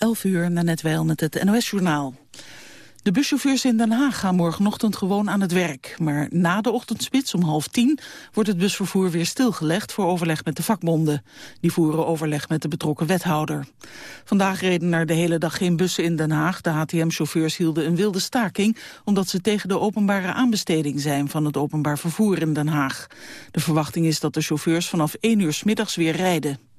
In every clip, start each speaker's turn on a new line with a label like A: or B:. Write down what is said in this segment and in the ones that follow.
A: 11 uur, net wel met het NOS-journaal. De buschauffeurs in Den Haag gaan morgenochtend gewoon aan het werk. Maar na de ochtendspits om half tien wordt het busvervoer weer stilgelegd voor overleg met de vakbonden. Die voeren overleg met de betrokken wethouder. Vandaag reden er de hele dag geen bussen in Den Haag. De HTM-chauffeurs hielden een wilde staking omdat ze tegen de openbare aanbesteding zijn van het openbaar vervoer in Den Haag. De verwachting is dat de chauffeurs vanaf 1 uur s middags weer rijden.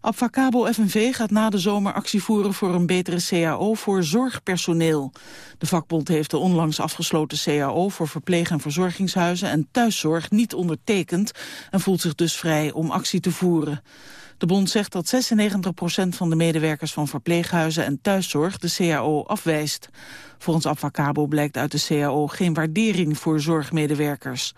A: Abfacabo FNV gaat na de zomer actie voeren voor een betere CAO voor zorgpersoneel. De vakbond heeft de onlangs afgesloten CAO voor verpleeg- en verzorgingshuizen en thuiszorg niet ondertekend en voelt zich dus vrij om actie te voeren. De bond zegt dat 96% van de medewerkers van verpleeghuizen en thuiszorg de CAO afwijst. Volgens Abfacabo blijkt uit de CAO geen waardering voor zorgmedewerkers.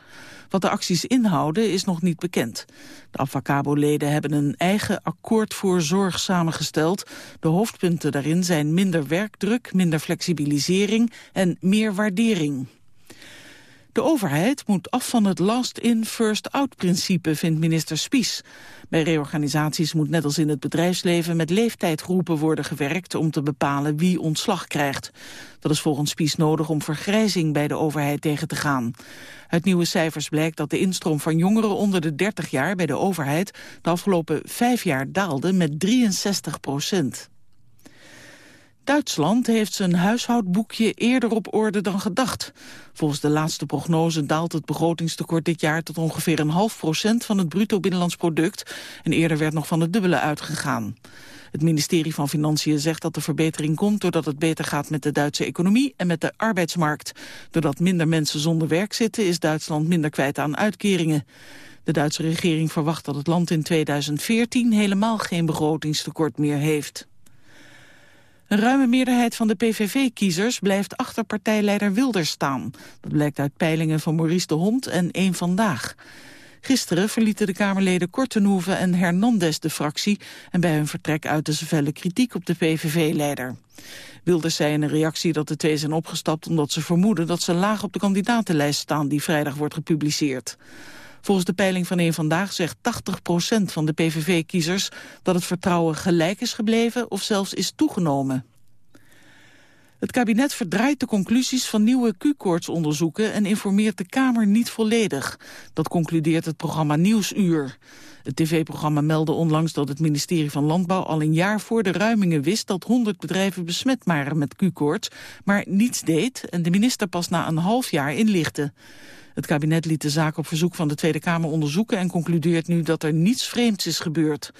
A: Wat de acties inhouden is nog niet bekend. De Avacabo-leden hebben een eigen akkoord voor zorg samengesteld. De hoofdpunten daarin zijn minder werkdruk, minder flexibilisering en meer waardering. De overheid moet af van het last-in, first-out-principe, vindt minister Spies. Bij reorganisaties moet net als in het bedrijfsleven met leeftijdgroepen worden gewerkt om te bepalen wie ontslag krijgt. Dat is volgens Spies nodig om vergrijzing bij de overheid tegen te gaan. Uit nieuwe cijfers blijkt dat de instroom van jongeren onder de 30 jaar bij de overheid de afgelopen vijf jaar daalde met 63 procent. Duitsland heeft zijn huishoudboekje eerder op orde dan gedacht. Volgens de laatste prognose daalt het begrotingstekort dit jaar tot ongeveer een half procent van het bruto binnenlands product. En eerder werd nog van het dubbele uitgegaan. Het ministerie van Financiën zegt dat de verbetering komt doordat het beter gaat met de Duitse economie en met de arbeidsmarkt. Doordat minder mensen zonder werk zitten is Duitsland minder kwijt aan uitkeringen. De Duitse regering verwacht dat het land in 2014 helemaal geen begrotingstekort meer heeft. Een ruime meerderheid van de PVV-kiezers blijft achter partijleider Wilders staan. Dat blijkt uit peilingen van Maurice de Hond en Eén Vandaag. Gisteren verlieten de Kamerleden Kortenhoeven en Hernandez de fractie... en bij hun vertrek uiten ze felle kritiek op de PVV-leider. Wilders zei in een reactie dat de twee zijn opgestapt... omdat ze vermoeden dat ze laag op de kandidatenlijst staan... die vrijdag wordt gepubliceerd. Volgens de peiling van een Vandaag zegt 80% van de PVV-kiezers... dat het vertrouwen gelijk is gebleven of zelfs is toegenomen. Het kabinet verdraait de conclusies van nieuwe Q-koortsonderzoeken en informeert de Kamer niet volledig. Dat concludeert het programma Nieuwsuur. Het tv-programma meldde onlangs dat het ministerie van Landbouw al een jaar voor de ruimingen wist dat 100 bedrijven besmet waren met Q-koorts, maar niets deed en de minister pas na een half jaar inlichtte. Het kabinet liet de zaak op verzoek van de Tweede Kamer onderzoeken... en concludeert nu dat er niets vreemds is gebeurd.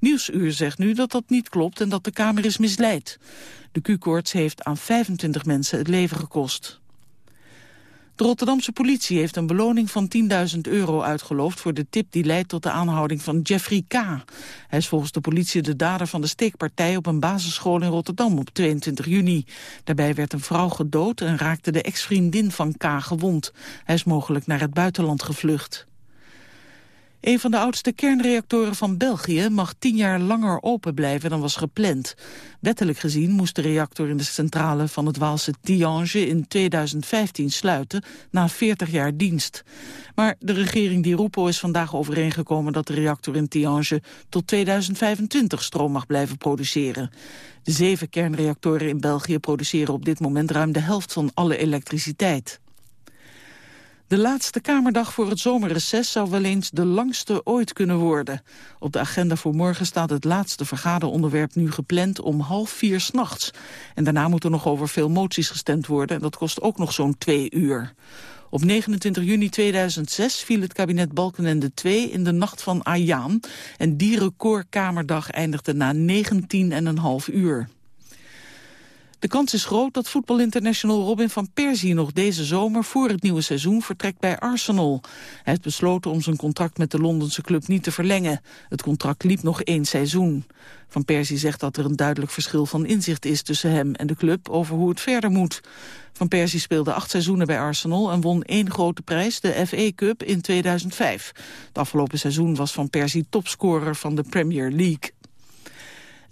A: Nieuwsuur zegt nu dat dat niet klopt en dat de Kamer is misleid. De Q-koorts heeft aan 25 mensen het leven gekost. De Rotterdamse politie heeft een beloning van 10.000 euro uitgeloofd... voor de tip die leidt tot de aanhouding van Jeffrey K. Hij is volgens de politie de dader van de steekpartij... op een basisschool in Rotterdam op 22 juni. Daarbij werd een vrouw gedood en raakte de ex-vriendin van K. gewond. Hij is mogelijk naar het buitenland gevlucht. Een van de oudste kernreactoren van België mag tien jaar langer open blijven dan was gepland. Wettelijk gezien moest de reactor in de centrale van het Waalse Tiange in 2015 sluiten, na 40 jaar dienst. Maar de regering Di Rupo is vandaag overeengekomen dat de reactor in Tiange tot 2025 stroom mag blijven produceren. De zeven kernreactoren in België produceren op dit moment ruim de helft van alle elektriciteit. De laatste Kamerdag voor het zomerreces zou wel eens de langste ooit kunnen worden. Op de agenda voor morgen staat het laatste vergaderonderwerp nu gepland om half vier s'nachts. En daarna moet er nog over veel moties gestemd worden en dat kost ook nog zo'n twee uur. Op 29 juni 2006 viel het kabinet Balkenende 2 in de nacht van Ayaan. En die recordkamerdag eindigde na 19,5 uur. De kans is groot dat voetbalinternational Robin van Persie nog deze zomer voor het nieuwe seizoen vertrekt bij Arsenal. Hij heeft besloten om zijn contract met de Londense club niet te verlengen. Het contract liep nog één seizoen. Van Persie zegt dat er een duidelijk verschil van inzicht is tussen hem en de club over hoe het verder moet. Van Persie speelde acht seizoenen bij Arsenal en won één grote prijs, de FA Cup, in 2005. Het afgelopen seizoen was Van Persie topscorer van de Premier League.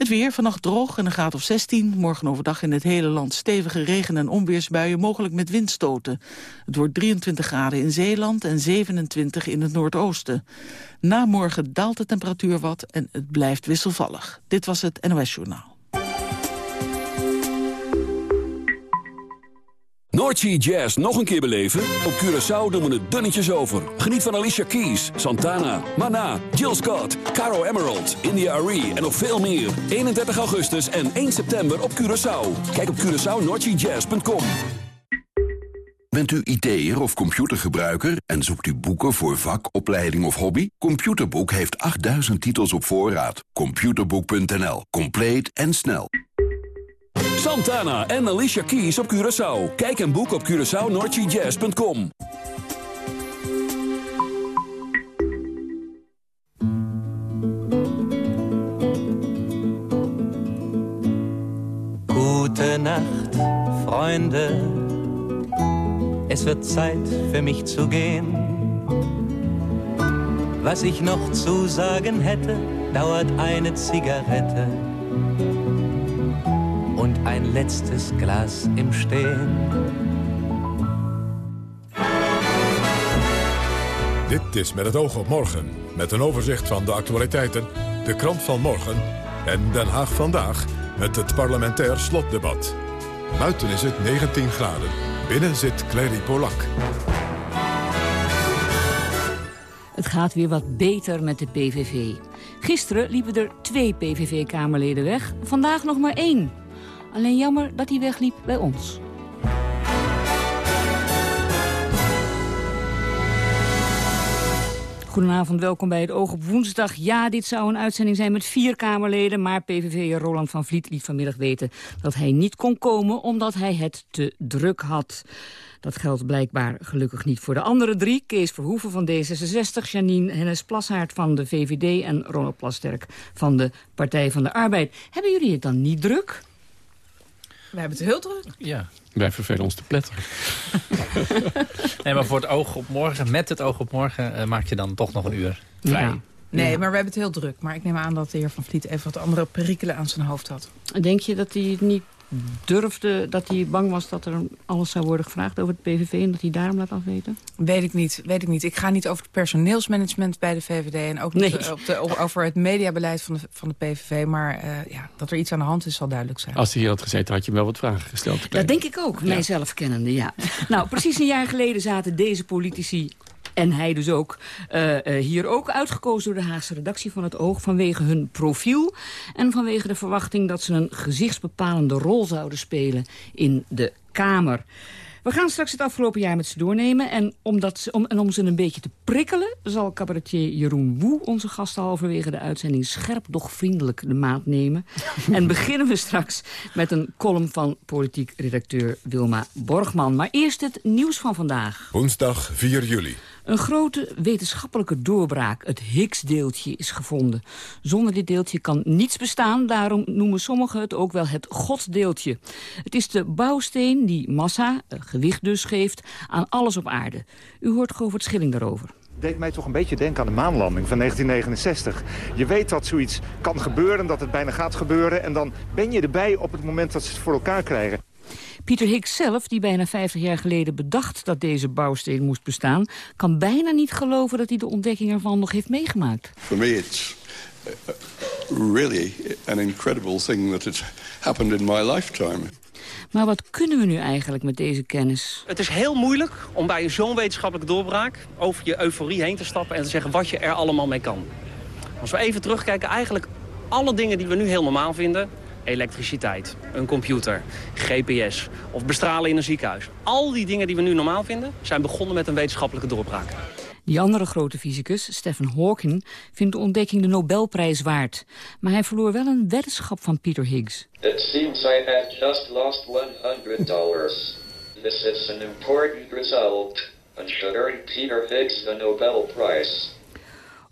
A: Het weer vannacht droog en een graad of 16. Morgen overdag in het hele land stevige regen- en onweersbuien, mogelijk met windstoten. Het wordt 23 graden in Zeeland en 27 in het noordoosten. Na morgen daalt de temperatuur wat en het blijft wisselvallig. Dit was het NOS Journaal.
B: Noordsea Jazz nog een keer beleven? Op Curaçao doen we het dunnetjes over. Geniet van Alicia Keys, Santana, Mana, Jill Scott, Caro Emerald, India Arie en nog veel meer. 31 augustus en 1 september op Curaçao. Kijk op CuraçaoNoordseaJazz.com.
C: Bent u IT'er of computergebruiker en zoekt u boeken voor vak, opleiding of hobby? Computerboek heeft 8000 titels op voorraad. Computerboek.nl. Compleet en snel.
B: Santana en Alicia Keys op Curaçao. Kijk en boek op CuraçaoNoordseaJazz.com.
D: Gute Nacht, Freunde. Es wird Zeit für mich zu gehen. Was ich noch zu sagen hätte, dauert eine Zigarette und ein letztes Glas im Stehen.
E: Dit is met het oog op morgen. Met een overzicht van de actualiteiten, de krant van morgen... en Den Haag vandaag met het parlementair slotdebat. Buiten is het 19 graden. Binnen zit Clary Polak.
F: Het gaat weer wat beter met de PVV. Gisteren liepen er twee PVV-kamerleden weg, vandaag nog maar één. Alleen jammer dat hij wegliep bij ons. Goedenavond, welkom bij het Oog op Woensdag. Ja, dit zou een uitzending zijn met vier Kamerleden... maar PVV'er Roland van Vliet liet vanmiddag weten dat hij niet kon komen... omdat hij het te druk had. Dat geldt blijkbaar gelukkig niet voor de andere drie. Kees Verhoeven van D66, Janine Hennis Plashaart van de VVD... en Ronald Plasterk van de Partij van de Arbeid. Hebben jullie het dan niet druk?
G: We hebben het heel druk.
H: Ja, wij vervelen ons te pletteren. nee, maar voor het oog op morgen, met het oog op morgen... Uh, maak je dan toch nog een uur vrij. Ja.
G: Nee, maar we hebben het heel druk. Maar ik neem aan dat de heer Van Vliet even wat andere perikelen aan zijn hoofd had.
F: Denk je dat hij het niet durfde, dat hij bang was dat er alles zou worden gevraagd over het PVV... en dat hij daarom laat afweten?
G: Weet ik niet. Weet ik, niet. ik ga niet over het personeelsmanagement bij de VVD... en ook niet op de, over het mediabeleid van de, van de PVV. Maar uh, ja, dat er iets aan de hand is, zal duidelijk zijn.
H: Als hij hier had gezeten, had je hem wel wat vragen gesteld.
F: Dat denk ik ook, mijzelf kennende, ja. nou, precies een jaar geleden zaten deze politici en hij dus ook, uh, uh, hier ook uitgekozen door de Haagse redactie van het Oog... vanwege hun profiel en vanwege de verwachting dat ze een gezichtsbepalende rol zouden spelen in de Kamer. We gaan straks het afgelopen jaar met ze doornemen. En, omdat ze, om, en om ze een beetje te prikkelen... zal cabaretier Jeroen Woe onze gasten halverwege de uitzending... scherp, doch vriendelijk de maat nemen. en beginnen we straks met een column van politiek redacteur Wilma Borgman. Maar eerst het nieuws van vandaag.
E: Woensdag 4 juli.
F: Een grote wetenschappelijke doorbraak, het Higgs-deeltje, is gevonden. Zonder dit deeltje kan niets bestaan, daarom noemen sommigen het ook wel het goddeeltje. Het is de bouwsteen die massa, gewicht dus, geeft aan alles op aarde. U hoort Govert Schilling daarover
I: deed mij toch een beetje denken aan de maanlanding van 1969. Je weet dat zoiets kan gebeuren, dat het bijna gaat gebeuren... en dan ben je erbij op het moment dat ze het voor elkaar krijgen.
F: Pieter Higgs zelf, die bijna 50 jaar geleden bedacht dat deze bouwsteen moest bestaan... kan bijna niet geloven dat hij de ontdekking ervan nog heeft meegemaakt.
J: For me it's really an incredible thing that it's happened in my lifetime.
F: Maar wat kunnen we nu eigenlijk met deze kennis?
K: Het is heel moeilijk om bij zo'n wetenschappelijke doorbraak... over je euforie heen te stappen en te zeggen wat je er allemaal mee kan. Als we even terugkijken, eigenlijk alle dingen die we nu heel normaal vinden elektriciteit, een computer, GPS of bestralen in een ziekenhuis. Al die dingen die we nu normaal vinden, zijn begonnen met een wetenschappelijke doorbraak.
F: Die andere grote fysicus, Stephen Hawking, vindt de ontdekking de Nobelprijs waard. Maar hij verloor wel een weddenschap van Peter Higgs.
L: It seems I have just lost 100 dollars. This is an important result and should earn Peter Higgs the Nobel Prize.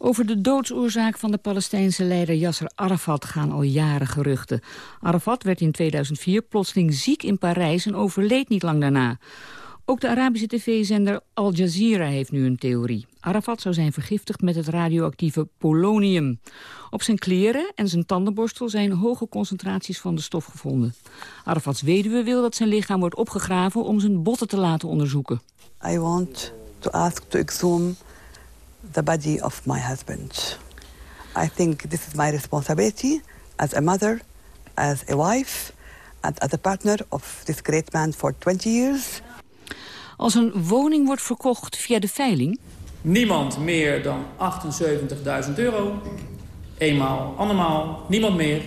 F: Over de doodsoorzaak van de Palestijnse leider Yasser Arafat gaan al jaren geruchten. Arafat werd in 2004 plotseling ziek in Parijs en overleed niet lang daarna. Ook de Arabische tv-zender Al Jazeera heeft nu een theorie. Arafat zou zijn vergiftigd met het radioactieve polonium. Op zijn kleren en zijn tandenborstel zijn hoge concentraties van de stof gevonden. Arafats weduwe wil dat zijn lichaam wordt opgegraven om zijn botten te laten onderzoeken.
M: I want to ask to the body of my husband. I think this is my responsibility as a mother, as a wife, and as a partner of this great man for 20 years.
F: Als een woning wordt verkocht via de veiling...
N: Niemand meer dan 78.000 euro. Eenmaal, andermaal, niemand meer.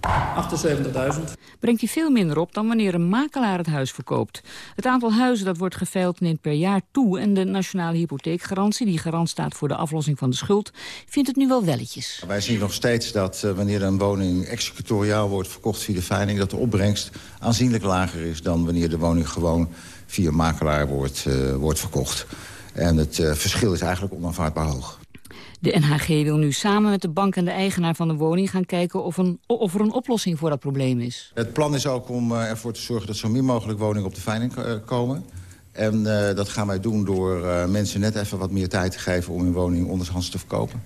N: 78.000.
F: Brengt hij veel minder op dan wanneer een makelaar het huis verkoopt. Het aantal huizen dat wordt geveild neemt per jaar toe... en de nationale hypotheekgarantie, die garant staat voor de aflossing van de schuld... vindt het nu wel welletjes.
O: Wij zien nog steeds dat uh, wanneer een woning executoriaal wordt verkocht via de veiling... dat de opbrengst aanzienlijk lager is dan wanneer de woning gewoon via makelaar wordt, uh, wordt verkocht. En het uh, verschil is eigenlijk onaanvaardbaar hoog.
F: De NHG wil nu samen met de bank en de eigenaar van de woning gaan kijken of, een, of er een oplossing voor dat probleem is.
O: Het plan is ook om uh, ervoor te zorgen dat zo min mogelijk woningen op de veiling uh, komen. En uh, dat gaan wij doen door mensen net even wat meer tijd te geven om hun woning onderhands te verkopen.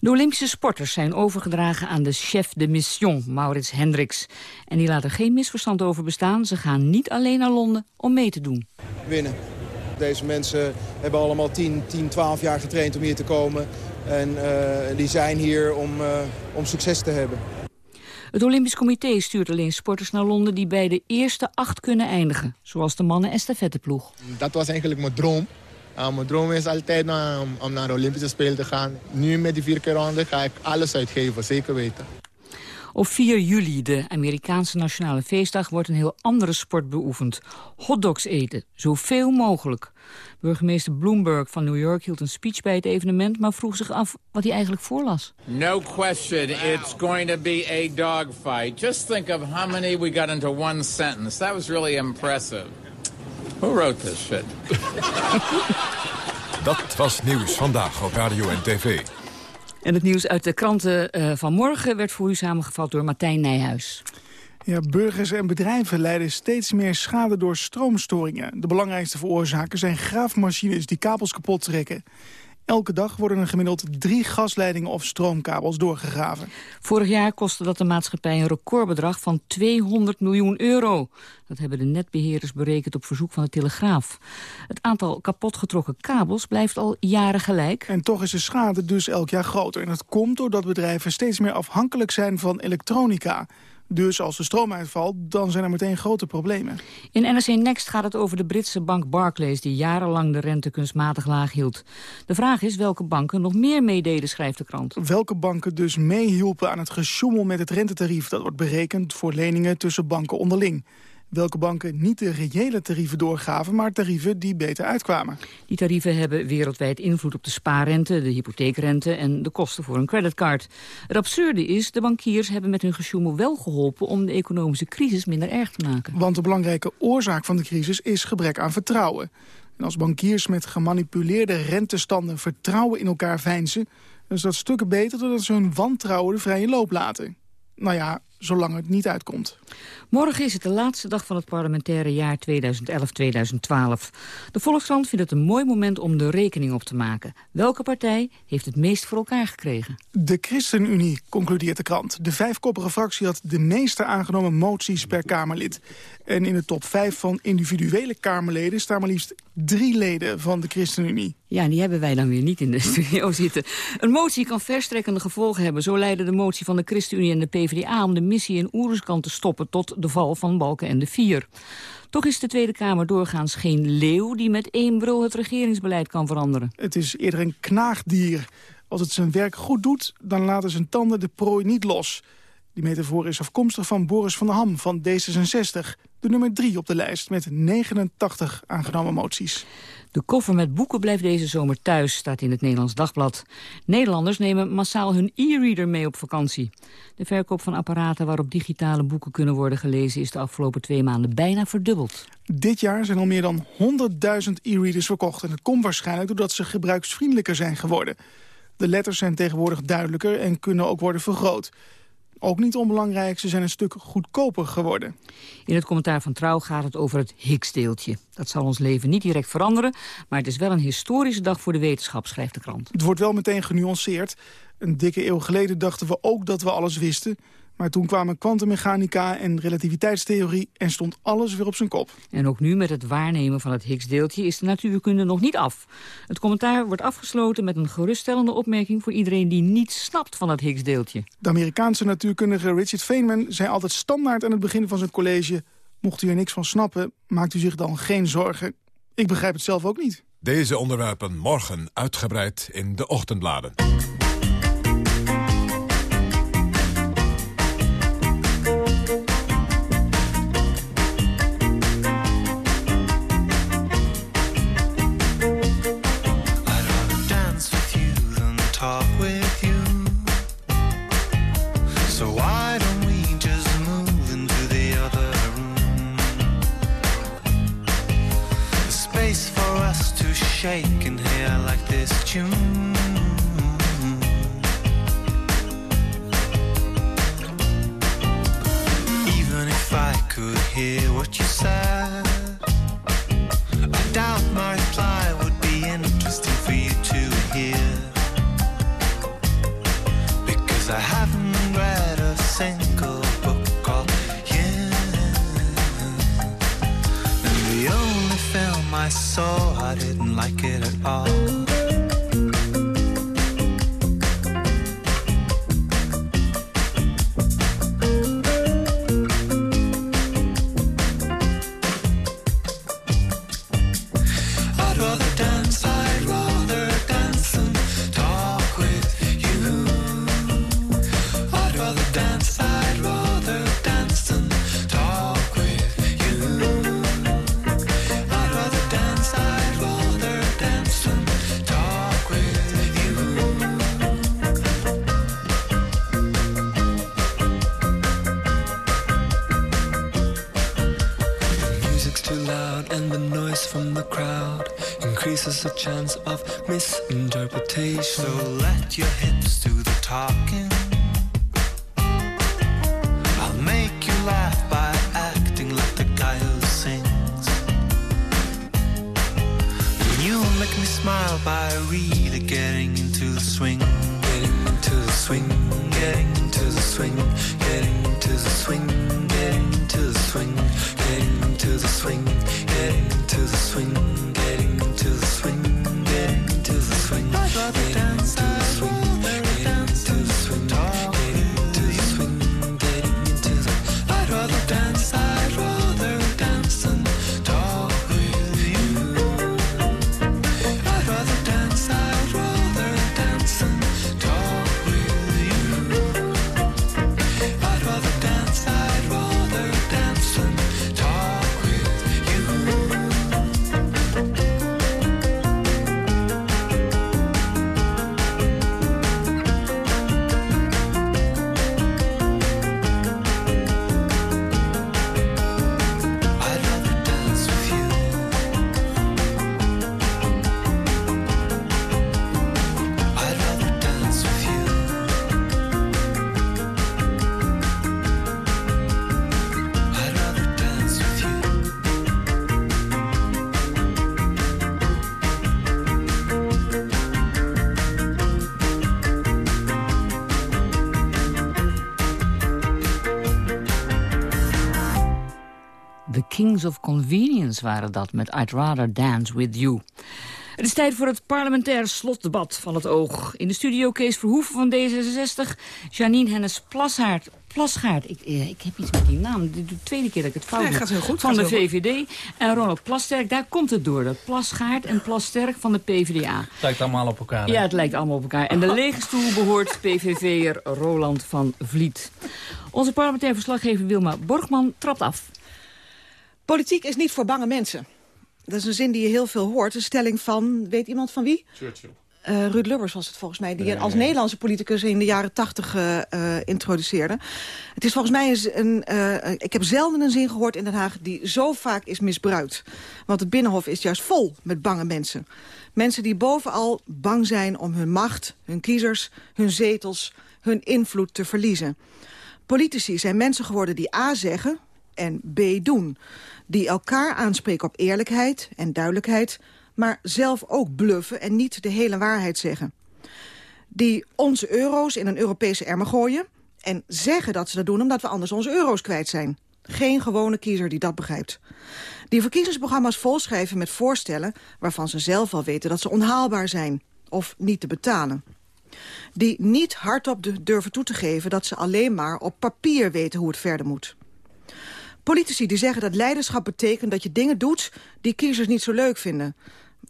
F: De Olympische sporters zijn overgedragen aan de chef de mission, Maurits Hendricks. En die laat er geen misverstand over bestaan. Ze gaan niet alleen naar Londen om mee te doen.
P: Winnen. Deze mensen hebben allemaal 10, 10 12 jaar getraind om hier te komen. En uh, die zijn hier om, uh, om succes te hebben.
F: Het Olympisch Comité stuurt alleen sporters naar Londen... die bij de eerste acht kunnen eindigen. Zoals de mannen estafetteploeg.
Q: Dat was eigenlijk mijn droom. Uh, mijn droom is altijd om, om naar de Olympische Spelen te gaan. Nu met die vier keer ronde ga ik alles uitgeven, zeker weten.
F: Op 4 juli, de Amerikaanse nationale feestdag, wordt een heel andere sport beoefend. Hotdogs eten, zoveel mogelijk. Burgemeester Bloomberg van New York hield een speech bij het evenement... maar vroeg zich af wat hij eigenlijk voorlas.
R: No question, it's going to be a dogfight. Just think of how many we got into one sentence. That was really impressive. Who wrote this shit?
E: Dat was nieuws vandaag op Radio en TV.
F: En het nieuws uit de kranten uh, van morgen werd voor u samengevat door Martijn Nijhuis.
S: Ja, burgers en bedrijven lijden steeds meer schade door stroomstoringen. De belangrijkste veroorzaken zijn graafmachines die kabels kapot trekken. Elke dag worden er gemiddeld drie gasleidingen of stroomkabels doorgegraven.
F: Vorig jaar kostte dat de maatschappij een recordbedrag van 200 miljoen euro. Dat hebben de netbeheerders berekend op verzoek van de Telegraaf. Het aantal kapotgetrokken kabels blijft al jaren gelijk.
S: En toch is de schade dus elk jaar groter. En dat komt doordat bedrijven steeds meer afhankelijk zijn van elektronica. Dus als de stroom uitvalt, dan zijn er meteen grote problemen.
F: In NRC Next gaat het over de Britse bank Barclays... die jarenlang de rente kunstmatig laag hield. De vraag is welke banken nog meer meededen, schrijft de krant.
S: Welke banken dus meehielpen aan het gesjoemel met het rentetarief... dat wordt berekend voor leningen tussen banken onderling welke banken niet de reële tarieven doorgaven... maar tarieven die beter uitkwamen.
F: Die tarieven hebben wereldwijd invloed op de spaarrente, de hypotheekrente... en de kosten voor een creditcard. Het absurde is, de bankiers hebben met hun gesjoemel wel geholpen... om de economische crisis minder erg te maken.
S: Want de belangrijke oorzaak van de crisis is gebrek aan vertrouwen. En als bankiers met gemanipuleerde rentestanden vertrouwen in elkaar veinzen... dan is dat stukken beter doordat ze hun wantrouwen de vrije loop laten. Nou ja, zolang het niet uitkomt.
F: Morgen is het de laatste dag van het parlementaire jaar 2011-2012. De Volkskrant vindt het een mooi moment om de rekening op te maken. Welke partij heeft het meest voor elkaar gekregen?
S: De ChristenUnie, concludeert de krant. De vijfkoppige fractie had de meeste aangenomen moties per Kamerlid. En in de top vijf van individuele Kamerleden staan maar liefst drie leden van de ChristenUnie.
F: Ja, die hebben wij dan weer niet in de studio zitten. Een motie kan verstrekkende gevolgen hebben. Zo leidde de motie van de ChristenUnie en de PvdA om de missie in Oeruzkan te stoppen tot de val van Balken en de Vier. Toch is de Tweede Kamer doorgaans geen leeuw die met één brul het regeringsbeleid kan veranderen.
S: Het is eerder een knaagdier. Als het zijn werk goed doet, dan laten zijn tanden de prooi niet los. Die metafoor is afkomstig van Boris van der Ham van D66. De nummer 3 op de lijst met 89 aangenomen moties.
F: De koffer met boeken blijft deze zomer thuis, staat in het Nederlands Dagblad. Nederlanders nemen massaal hun e-reader mee op vakantie. De verkoop van apparaten waarop digitale boeken kunnen worden gelezen... is de afgelopen twee maanden bijna verdubbeld.
S: Dit jaar zijn al meer dan 100.000 e-readers verkocht. En dat komt waarschijnlijk doordat ze gebruiksvriendelijker zijn geworden. De letters zijn tegenwoordig duidelijker en kunnen ook worden vergroot. Ook niet onbelangrijk, ze zijn een stuk goedkoper geworden.
F: In het commentaar van Trouw gaat het over het Higgs-deeltje. Dat zal ons leven niet direct veranderen, maar het is wel een historische dag voor de wetenschap, schrijft de krant.
S: Het wordt wel meteen genuanceerd. Een dikke eeuw geleden dachten we ook dat we alles wisten. Maar toen kwamen kwantummechanica en relativiteitstheorie en stond alles weer op zijn kop.
F: En ook nu met het waarnemen van het Higgs-deeltje is de natuurkunde nog niet af. Het commentaar wordt afgesloten met een geruststellende opmerking voor iedereen die niets snapt van het Higgs-deeltje.
S: De Amerikaanse natuurkundige Richard Feynman zei altijd standaard aan het begin van zijn college... Mocht u er niks van snappen, maakt u zich dan geen zorgen. Ik begrijp het zelf ook niet.
E: Deze onderwerpen morgen uitgebreid in de ochtendbladen.
T: The chance of misinterpretation. So let your hips do the talking. I'll make you laugh by acting like the guy who sings. And you'll make me smile by really getting into the swing. Getting into the swing, getting into the swing, getting into the swing, getting into the swing, getting into the swing, getting into the swing,
F: Of Convenience waren dat met I'd Rather Dance With You. Het is tijd voor het parlementaire slotdebat van het Oog. In de studio Kees Verhoeven van D66, Janine Hennis Plasgaard. Plasgaard, ik, eh, ik heb iets met die naam. Dit is de tweede keer dat ik het fout
G: Ja, gaat heel goed,
F: Van de VVD. En Ronald Plasterk, daar komt het door. Dat Plasgaard en Plasterk van de PvdA.
H: Het lijkt allemaal op elkaar. hè?
F: Ja, het lijkt allemaal op elkaar. En de lege stoel behoort PVV'er Roland van Vliet. Onze parlementair verslaggever Wilma Borgman trapt af.
U: Politiek is niet voor bange mensen. Dat is een zin die je heel veel hoort. Een stelling van, weet iemand van wie?
E: Churchill.
U: Eh, Ruud Lubbers was het volgens mij, die als. Nederlandse politicus in de jaren tachtig eh, introduceerde. Het is volgens mij een, ik heb zelden een zin gehoord in Den Haag die zo vaak is misbruikt. Want het Binnenhof is juist vol met bange mensen. Mensen die bovenal bang zijn om hun macht, hun kiezers, hun zetels, hun invloed te verliezen. Politici zijn mensen geworden die A zeggen en B doen. Die elkaar aanspreken op eerlijkheid en duidelijkheid... maar zelf ook bluffen en niet de hele waarheid zeggen. Die onze euro's in een Europese emmer gooien... en zeggen dat ze dat doen omdat we anders onze euro's kwijt zijn. Geen gewone kiezer die dat begrijpt. Die verkiezingsprogramma's volschrijven met voorstellen... waarvan ze zelf al weten dat ze onhaalbaar zijn of niet te betalen die niet hardop du- durven toe te geven dat ze alleen maar op papier weten hoe het verder moet. Politici die zeggen dat leiderschap betekent dat je dingen doet... die kiezers niet zo leuk vinden.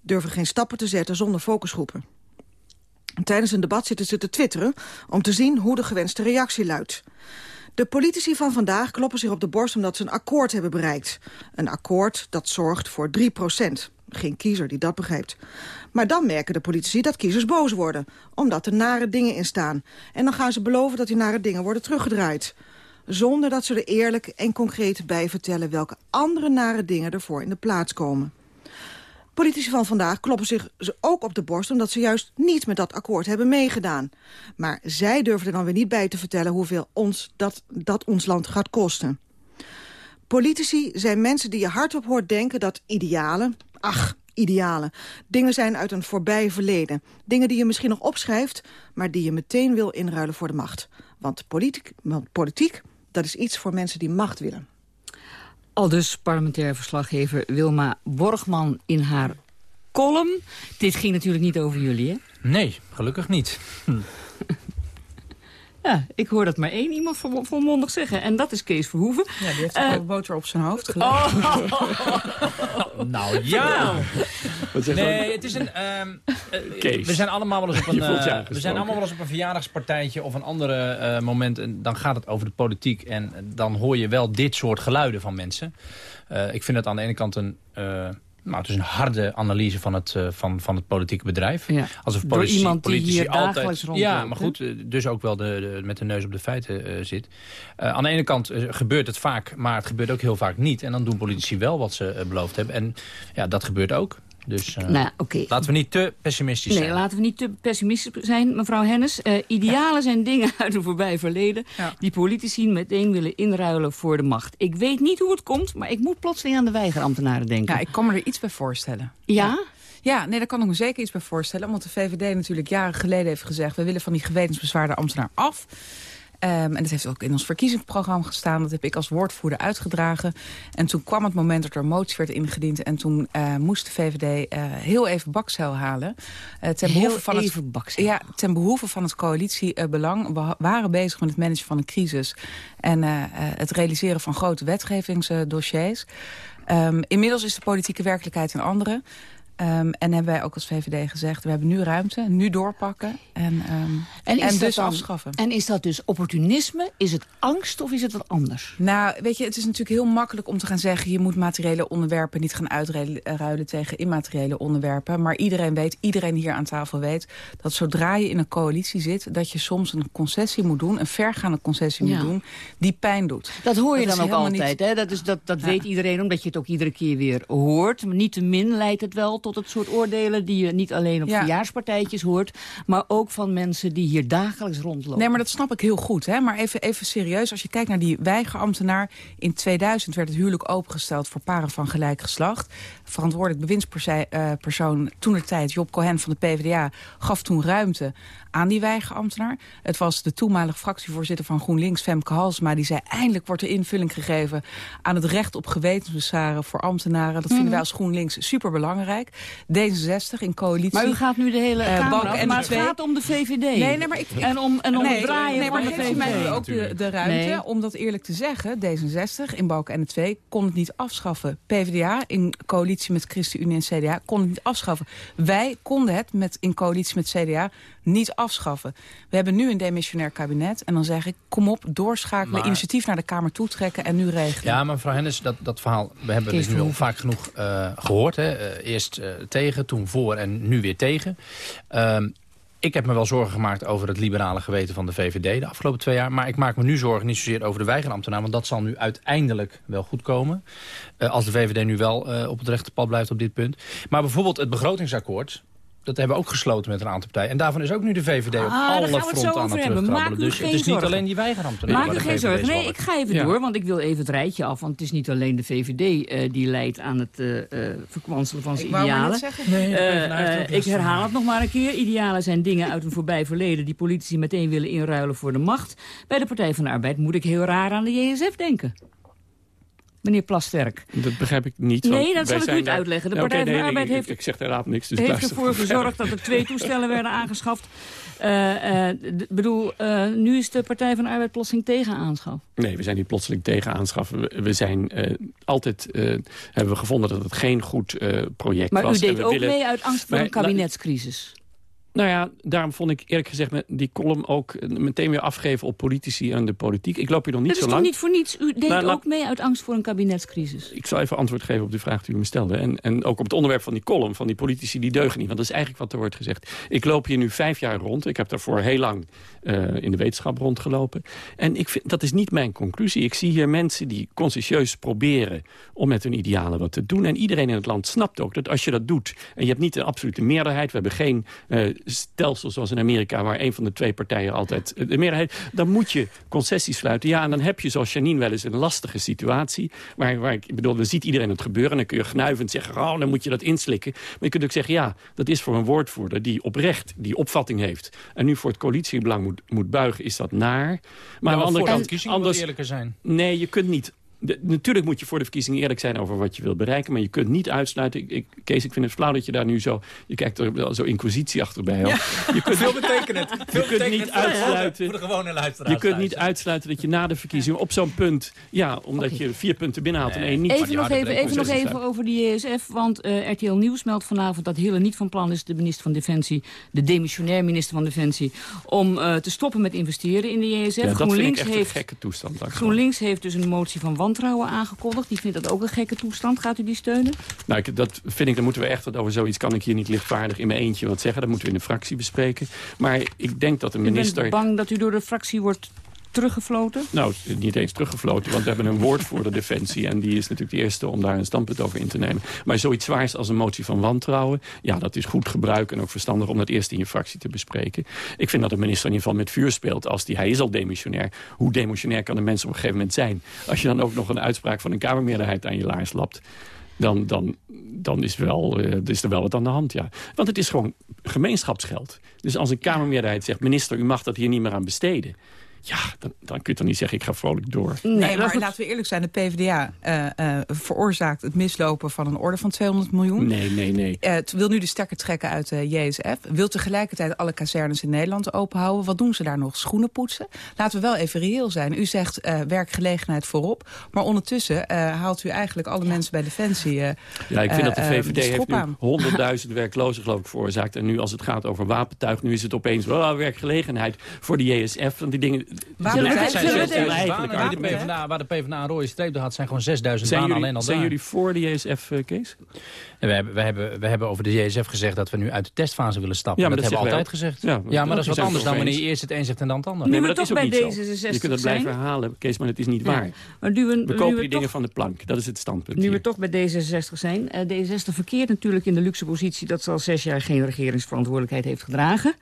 U: Durven geen stappen te zetten zonder focusgroepen. Tijdens een debat zitten ze te twitteren... om te zien hoe de gewenste reactie luidt. De politici van vandaag kloppen zich op de borst omdat ze een akkoord hebben bereikt. Een akkoord dat zorgt voor 3 procent. Geen kiezer die dat begrijpt. Maar dan merken de politici dat kiezers boos worden. Omdat er nare dingen in staan. En dan gaan ze beloven dat die nare dingen worden teruggedraaid. Zonder dat ze er eerlijk en concreet bij vertellen... welke andere nare dingen ervoor in de plaats komen. Politici van vandaag kloppen zich ook op de borst... omdat ze juist niet met dat akkoord hebben meegedaan. Maar zij durven er dan weer niet bij te vertellen... hoeveel ons dat, dat ons land gaat kosten. Politici zijn mensen die je hardop hoort denken dat idealen... ach, idealen. Dingen zijn uit een voorbij verleden. Dingen die je misschien nog opschrijft... maar die je meteen wil inruilen voor de macht. Want politiek, want politiek dat is iets voor mensen die macht willen.
F: Al dus parlementair verslaggever Wilma Borgman in haar column. Dit ging natuurlijk niet over jullie, hè?
H: Nee, gelukkig niet.
F: Ja, ik hoor dat maar één iemand volmondig zeggen. En dat is Kees Verhoeven.
G: Ja, die heeft uh, ook boter op zijn hoofd gelegd.
H: Oh. nou ja. nee, het is een... Um, uh, we zijn allemaal wel eens op een, uh, we zijn allemaal wel eens op een verjaardagspartijtje of een andere moment. En dan gaat het over de politiek. En dan hoor je wel dit soort geluiden van mensen. ik vind het aan de ene kant een nou, het is een harde analyse van het, uh, van, van het politieke bedrijf.
F: Ja. Alsof politici, Door iemand die hier altijd, dagelijks rond.
H: Ja, maar goed, eh, dus ook wel de, de, met de neus op de feiten uh, zit. Uh, aan de ene kant gebeurt het vaak, maar het gebeurt ook heel vaak niet. En dan doen politici wel wat ze beloofd hebben. En ja, dat gebeurt ook. Dus uh, nou, okay. laten we niet te pessimistisch
F: nee,
H: zijn.
F: Nee, laten we niet te pessimistisch zijn, mevrouw Hennis. Uh, idealen ja. zijn dingen uit een voorbij verleden... Ja. die politici meteen willen inruilen voor de macht. Ik weet niet hoe het komt, maar ik moet plotseling aan de weigerambtenaren denken.
G: Ja, ik kan me er iets bij voorstellen.
F: Ja?
G: Ja, nee, daar kan ik me zeker iets bij voorstellen. Omdat de VVD natuurlijk jaren geleden heeft gezegd... we willen van die gewetensbezwaarde ambtenaar af... Um, en dat heeft ook in ons verkiezingsprogramma gestaan. Dat heb ik als woordvoerder uitgedragen. En toen kwam het moment dat er motie werd ingediend. En toen uh, moest de VVD uh, eh, heel even bakcel halen.
F: Uh, ten heel behoeve van even het.
G: Ja, ten behoeve van het coalitiebelang. we waren bezig met het managen van een crisis. En het realiseren van grote wetgevingsdossiers. Um, inmiddels is de politieke werkelijkheid een andere. Um, en hebben wij ook als VVD gezegd, we hebben nu ruimte, nu doorpakken en, um, en, en dus dan, afschaffen.
F: En is dat dus opportunisme? Is het angst of is het wat anders?
G: Nou, weet je, het is natuurlijk heel makkelijk om te gaan zeggen... je moet materiële onderwerpen niet gaan uitruilen tegen immateriële onderwerpen. Maar iedereen weet, iedereen hier aan tafel weet... dat zodra je in een coalitie zit, dat je soms een concessie moet doen... een vergaande concessie ja. moet doen, die pijn doet.
F: Dat hoor je dat dan ook altijd, niet... hè? Dat, is, dat, dat ja. weet iedereen, omdat je het ook iedere keer weer hoort. Maar niet te min leidt het wel tot tot het soort oordelen die je niet alleen op ja. verjaarspartijtjes hoort... maar ook van mensen die hier dagelijks rondlopen.
G: Nee, maar dat snap ik heel goed. Hè? Maar even, even serieus, als je kijkt naar die weigerambtenaar... in 2000 werd het huwelijk opengesteld voor paren van gelijk geslacht. Verantwoordelijk bewindspersoon uh, toen de tijd, Job Cohen van de PvdA... gaf toen ruimte aan die weigerambtenaar. Het was de toenmalige fractievoorzitter van GroenLinks, Femke Halsma... die zei, eindelijk wordt er invulling gegeven aan het recht op gewetensbezwaren voor ambtenaren. Dat vinden mm -hmm. wij als GroenLinks superbelangrijk. D66 in coalitie.
F: Maar u gaat nu de hele uh, Kamer af, maar het gaat om de VVD. Nee, nee maar ik, en om, en om nee, het draaien nee, maar van de VVD.
G: mij nu ook de, de ruimte nee. om dat eerlijk te zeggen. D66 in Balken en de 2 kon het niet afschaffen. PvdA in coalitie met ChristenUnie en CDA kon het niet afschaffen. Wij konden het met, in coalitie met CDA niet afschaffen. We hebben nu een demissionair kabinet. En dan zeg ik, kom op, doorschakelen, maar... initiatief naar de Kamer toetrekken en nu regelen.
H: Ja, maar mevrouw Hennis, dat, dat verhaal, we hebben dus nu al vaak genoeg uh, gehoord. Hè? Uh, eerst uh, tegen, toen voor en nu weer tegen. Um, ik heb me wel zorgen gemaakt over het liberale geweten van de VVD de afgelopen twee jaar. Maar ik maak me nu zorgen niet zozeer over de weigerambtenaar. Want dat zal nu uiteindelijk wel goed komen. Als de VVD nu wel op het rechte pad blijft op dit punt. Maar bijvoorbeeld het begrotingsakkoord dat hebben we ook gesloten met een aantal partijen. En daarvan is ook nu de VVD op ah, alle fronten aan het terugkrabbelen. Dus het is niet alleen die weigerambtenaren.
F: Maak u geen zorgen. Nee, ik ga even ja. door, want ik wil even het rijtje af. Want het is niet alleen de VVD uh, die leidt aan het uh, uh, verkwanselen van zijn idealen. Nee, ik herhaal het nog maar een keer. Idealen zijn dingen uit een voorbij verleden... die politici meteen willen inruilen voor de macht. Bij de Partij van de Arbeid moet ik heel raar aan de JSF denken. Meneer Plasterk?
V: Dat begrijp ik niet.
F: Nee, dat zal ik niet uitleggen. De Partij van de Arbeid heeft,
V: ik, zeg niks. Dus
F: heeft ervoor gezorgd dat er twee toestellen werden aangeschaft. Ik bedoel, nu is de Partij van de Arbeid plotseling tegen aanschaf.
V: Nee, we zijn niet plotseling tegen aanschaffen. We, zijn altijd, hebben we gevonden dat het geen goed project
F: was.
V: Maar
F: u deed ook mee uit angst voor een kabinetscrisis?
V: Nou ja, daarom vond ik eerlijk gezegd die column ook eh, meteen weer afgeven op politici en de politiek. Ik loop hier nog niet zo lang.
F: Dat is toch niet voor niets? U deed nou, ook mee uit angst voor een kabinetscrisis.
V: Ik zal even antwoord geven op de vraag die u me stelde. En, en ook op het onderwerp van die column, van die politici die deugen niet. Want dat is eigenlijk wat er wordt gezegd. Ik loop hier nu vijf jaar rond. Ik heb daarvoor heel lang uh, in de wetenschap rondgelopen. En ik vind, dat is niet mijn conclusie. Ik zie hier mensen die consciëntieus proberen om met hun idealen wat te doen. En iedereen in het land snapt ook dat als je dat doet... en je hebt niet een absolute meerderheid... we hebben geen uh, stelsel zoals in Amerika... waar een van de twee partijen altijd de meerderheid... dan moet je concessies sluiten. Ja, en dan heb je, zoals Janine wel eens, een lastige situatie. Waar, waar ik bedoel, dan ziet iedereen het gebeuren... en dan kun je gnuivend zeggen, oh, dan moet je dat inslikken. Maar je kunt ook zeggen, ja, dat is voor een woordvoerder... die oprecht die opvatting heeft... en nu voor het coalitiebelang moet, moet buigen, is dat naar.
H: Maar aan de andere kant... anders eerlijker zijn.
V: Nee, je kunt niet natuurlijk moet je voor de verkiezingen eerlijk zijn over wat je wilt bereiken. Maar je kunt niet uitsluiten. Ik, ik, Kees, ik vind het flauw dat je daar nu zo... Je kijkt er wel zo inquisitie achterbij. Ja.
H: Je kunt, veel betekenen.
V: je kunt niet uitsluiten.
H: Voor de gewone luisteraars.
V: Je kunt niet uitsluiten dat je na de verkiezingen op zo'n punt... Ja, omdat je vier punten binnenhaalt en één niet.
F: Even, nog even, even, nog even over de JSF. Want uh, RTL Nieuws meldt vanavond dat Hille niet van plan is... de minister van Defensie, de demissionair minister van Defensie... om uh, te stoppen met investeren in de JSF.
V: Ja, dat GroenLinks vind ik echt heeft, een gekke toestand.
F: GroenLinks heeft dus een motie van wantrouwen aangekondigd. Die vindt dat ook een gekke toestand. Gaat u die steunen?
V: Nou, ik, dat vind ik, dan moeten we echt... over zoiets kan ik hier niet lichtvaardig in mijn eentje wat zeggen. Dat moeten we in de fractie bespreken. Maar ik denk dat de minister...
F: Ik ben bang dat u door de fractie wordt teruggefloten?
V: Nou, niet eens teruggefloten, want we hebben een woord voor de Defensie... en die is natuurlijk de eerste om daar een standpunt over in te nemen. Maar zoiets zwaars als een motie van wantrouwen... ja, dat is goed gebruik en ook verstandig om dat eerst in je fractie te bespreken. Ik vind dat de minister in ieder geval met vuur speelt. Als die, hij is al demissionair. Hoe demissionair kan een mens op een gegeven moment zijn? Als je dan ook nog een uitspraak van een Kamermeerderheid aan je laars lapt... dan, dan, dan is, wel, uh, is er wel wat aan de hand, ja. Want het is gewoon gemeenschapsgeld. Dus als een Kamermeerderheid zegt... minister, u mag dat hier niet meer aan besteden... Ja, dan, dan kun je toch niet zeggen, ik ga vrolijk door.
G: Nee, maar laten we eerlijk zijn. De PvdA uh, uh, veroorzaakt het mislopen van een orde van 200 miljoen.
V: Nee, nee, nee.
G: Uh, wil nu de stekker trekken uit de JSF. Wil tegelijkertijd alle kazernes in Nederland openhouden. Wat doen ze daar nog? Schoenen poetsen? Laten we wel even reëel zijn. U zegt werkgelegenheid voorop. Maar ondertussen haalt u eigenlijk alle mensen bij Defensie Ja,
V: ik vind dat de VVD heeft nu 100.000 werklozen geloof ik veroorzaakt. En nu als het gaat over wapentuig, nu is het opeens wel werkgelegenheid voor de JSF. Want die dingen
H: Waar de PvdA een rode streep had, zijn gewoon 6000 banen alleen al
V: Zijn jullie voor de JSF, uh, Kees?
H: we, hebben, we, hebben, we hebben over de JSF gezegd dat we nu uit de testfase willen stappen. Ja, maar dat, hebben we altijd gezegd. Ja, maar, dat is wat anders dan wanneer je eerst het een zegt en dan het ander.
F: Nu we toch bij D66
V: Je kunt het blijven herhalen, Kees, maar het is niet waar. We kopen die dingen van de plank. Dat is het standpunt
F: Nu we toch bij D66 zijn. D66 verkeert natuurlijk in de luxe positie... dat ze al zes jaar geen regeringsverantwoordelijkheid heeft gedragen.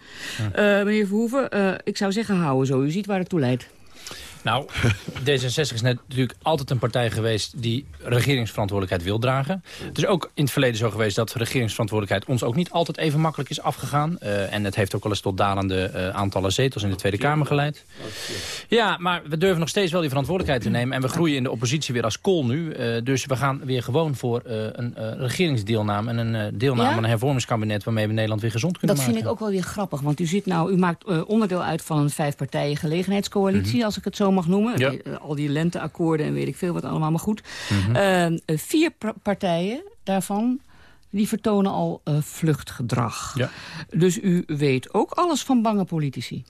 F: Meneer Verhoeven, ik zou zeggen houden zo. U ziet waar het toe leidt.
H: Nou, D66 is natuurlijk altijd een partij geweest die regeringsverantwoordelijkheid wil dragen. Het is ook in het verleden zo geweest dat regeringsverantwoordelijkheid ons ook niet altijd even makkelijk is afgegaan. Uh, en het heeft ook wel eens tot dalende uh, aantallen zetels in de Tweede Kamer geleid. Ja, maar we durven nog steeds wel die verantwoordelijkheid te nemen. En we groeien in de oppositie weer als kool nu. Uh, dus we gaan weer gewoon voor een regeringsdeelname en een deelname aan een hervormingskabinet waarmee we Nederland weer gezond kunnen
F: dat
H: maken.
F: Dat vind ik ook wel weer grappig, want u, zit nou, u maakt onderdeel uit van een vijf partijen gelegenheidscoalitie, mm -hmm. als ik het zo mag noemen. Ja. Eh, al die lenteakkoorden en weet ik veel wat allemaal maar goed. Mm -hmm. uh, vier partijen daarvan die vertonen al uh, vluchtgedrag. Ja. Dus u weet ook alles van bange politici.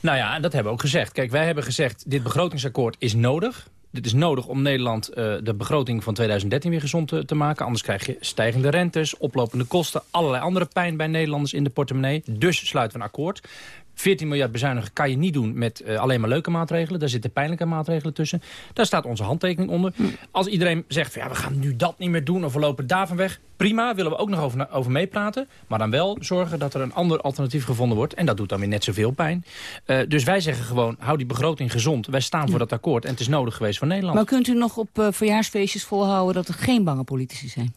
H: Nou ja, dat hebben we ook gezegd. Kijk, wij hebben gezegd, dit begrotingsakkoord is nodig. Dit is nodig om Nederland uh, de begroting van 2013 weer gezond te, te, maken. Anders krijg je stijgende rentes, oplopende kosten... allerlei andere pijn bij Nederlanders in de portemonnee. Dus sluiten we een akkoord. 14 miljard bezuinigen kan je niet doen met uh, alleen maar leuke maatregelen. Daar zitten pijnlijke maatregelen tussen. Daar staat onze handtekening onder. Hm. Als iedereen zegt, van, ja, we gaan nu dat niet meer doen... of we lopen daarvan weg, prima, willen we ook nog over, over meepraten. Maar dan wel zorgen dat er een ander alternatief gevonden wordt. En dat doet dan weer net zoveel pijn. Uh, dus wij zeggen gewoon, hou die begroting gezond. Wij staan voor dat akkoord en het is nodig geweest voor Nederland.
F: Maar kunt u nog op uh, verjaarsfeestjes volhouden dat er geen bange politici zijn?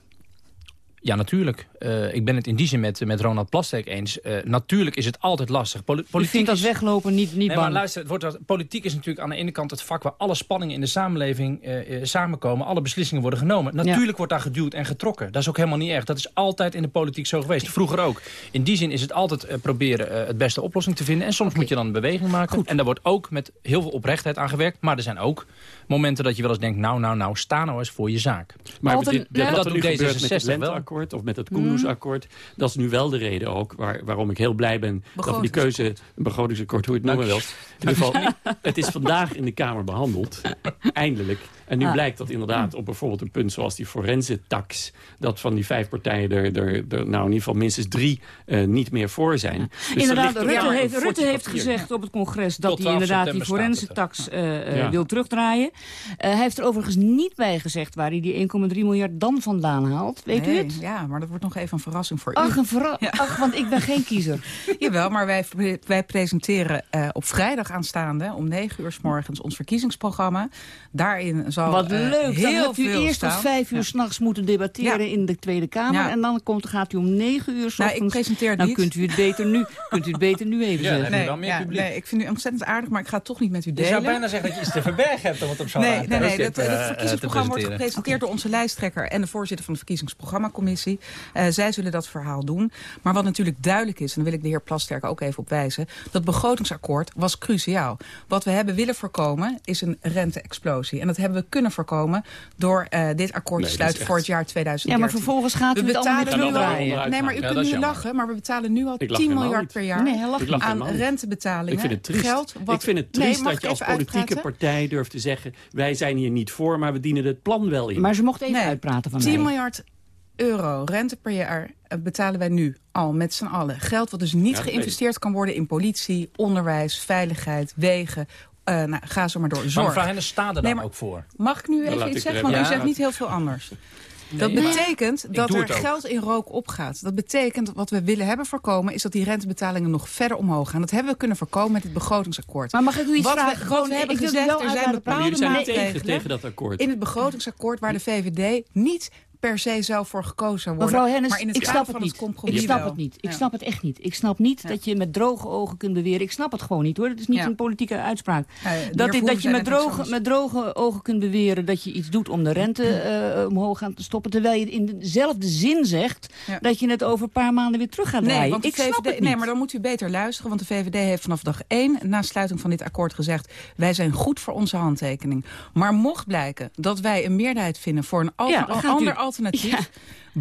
H: Ja, natuurlijk. Eh, ik ben het in die zin met, met Ronald Plasterk eens. Uh, natuurlijk is het altijd lastig.
F: Poli politiek vindt dat weglopen niet, niet nee,
H: maar luister, het wordt dat, politiek is natuurlijk aan de ene kant het vak... waar alle spanningen in de samenleving uh, samenkomen. Alle beslissingen worden genomen. Natuurlijk wordt daar geduwd en getrokken. Dat is ook helemaal niet erg. Dat is altijd in de politiek zo geweest. Vroeger ook. In die zin is het altijd proberen het beste oplossing te vinden. En soms moet je dan een beweging maken. Goed. En daar wordt ook met heel veel oprechtheid aan gewerkt. Maar er zijn ook momenten dat je wel eens denkt... nou, nou, nou, sta nou eens voor je zaak.
V: Maar Altijd, dit, dit, dat doet D66 met het Lenteakkoord of met het Koendersakkoord... dat is nu wel de reden ook waar, waarom ik heel blij ben... dat we die keuze, een begrotingsakkoord, hoe je het noemen wil... In ieder geval, het is vandaag in de Kamer behandeld, eindelijk. En nu ah. blijkt dat inderdaad op bijvoorbeeld een punt zoals die forense-tax... dat van die vijf partijen er, er, er nou in ieder geval minstens drie uh, niet meer voor zijn.
F: Dus inderdaad, Rutte heeft, Rutte heeft gezegd op het congres... dat hij inderdaad die forense-tax uh, uh, wil terugdraaien. hij heeft er overigens niet bij gezegd waar hij die 1,3 miljard dan vandaan haalt. Weet
G: nee,
F: u het?
G: Ja, maar dat wordt nog even een verrassing voor
F: Ach,
G: u.
F: Een verra ja. Ach, want ik ben geen kiezer.
G: Jawel, maar wij, wij presenteren op vrijdag aanstaande... om 9 uur s morgens ons verkiezingsprogramma. Daarin zal
F: Wat
G: uh,
F: leuk,
G: heel
F: dan hebt u eerst tot vijf uur ja. s'nachts moeten debatteren ja. in de Tweede Kamer. Ja. En dan komt, gaat u om negen uur s
G: nou, ik presenteer
F: nou,
G: niet.
F: kunt u het beter nu, kunt u het beter nu even
H: ja,
F: zeggen.
H: Nee, dan meer publiek.
G: nee, ik vind u ontzettend aardig, maar ik ga het toch niet met u delen.
H: Je zou bijna zeggen dat je iets te verbergen hebt om het op zo'n
G: Nee, nee, nee. Het verkiezingsprogramma wordt gepresenteerd door onze lijsttrekker... en de voorzitter van de verkiezingsprogrammacommissie. Uh, zij zullen dat verhaal doen. Maar wat natuurlijk duidelijk is, en daar wil ik de heer Plasterk ook even op wijzen... dat begrotingsakkoord was cruciaal. Wat we hebben willen voorkomen is een rente-explosie. En dat hebben we kunnen voorkomen door uh, dit akkoord te sluiten voor het jaar 2013.
F: Ja, maar vervolgens gaat het allemaal weer terugdraaien.
G: Nee, maar u ja, kunt nu lachen, maar we betalen nu al 10 miljard per jaar nee, aan rentebetalingen.
V: Ik vind het triest,
G: Geld
V: wat, ik vind het triest
G: nee,
V: dat je als politieke
G: uitpraten?
V: partij durft te zeggen... wij zijn hier niet voor, maar we dienen het plan wel in.
F: Maar ze mocht even nee, uitpraten van
G: 10
F: mij.
G: miljard euro rente per jaar betalen wij nu al met z'n allen. Geld wat dus niet ja, geïnvesteerd kan worden in politie, onderwijs, veiligheid, wegen... Uh, nou, ga zo maar door. Zorg.
H: Maar mevrouw Hennis staat er dan nee, maar, ook voor?
G: Mag ik nu even iets zeggen? Want ja. u zegt niet heel veel anders. Nee, dat betekent dat er geld in rook opgaat. Dat betekent wat we willen hebben voorkomen... is dat die rentebetalingen nog verder omhoog gaan. Dat hebben we kunnen voorkomen met het begrotingsakkoord.
F: Maar mag ik u iets
G: wat
F: vragen?
G: We, we hebben
F: ik
G: gezegd, er zijn bepaalde
V: zijn
G: maatregelen...
V: Tegen, tegen dat akkoord.
G: In het begrotingsakkoord waar de VVD niet per se zelf voor gekozen worden.
F: Mevrouw Hennis,
G: maar in het
F: ik snap het niet.
G: Het
F: ik snap het niet. Ik
G: ja.
F: snap het echt niet. Ik snap niet ja. dat je met droge ogen kunt beweren. Ik snap het gewoon niet hoor. Het is niet ja. een politieke uitspraak. dat, dat, dat je met droge, met droge ogen kunt beweren dat je iets doet om de rente uh, omhoog gaan te stoppen. Terwijl je in dezelfde zin zegt dat je het over een paar maanden weer terug gaat draaien.
G: Nee, want
F: ik
G: VVD,
F: snap het niet.
G: Nee, maar dan moet u beter luisteren. Want de VVD heeft vanaf dag 1 na sluiting van dit akkoord gezegd... wij zijn goed voor onze handtekening. Maar mocht blijken dat wij een meerderheid vinden voor een alter, ander alternatief...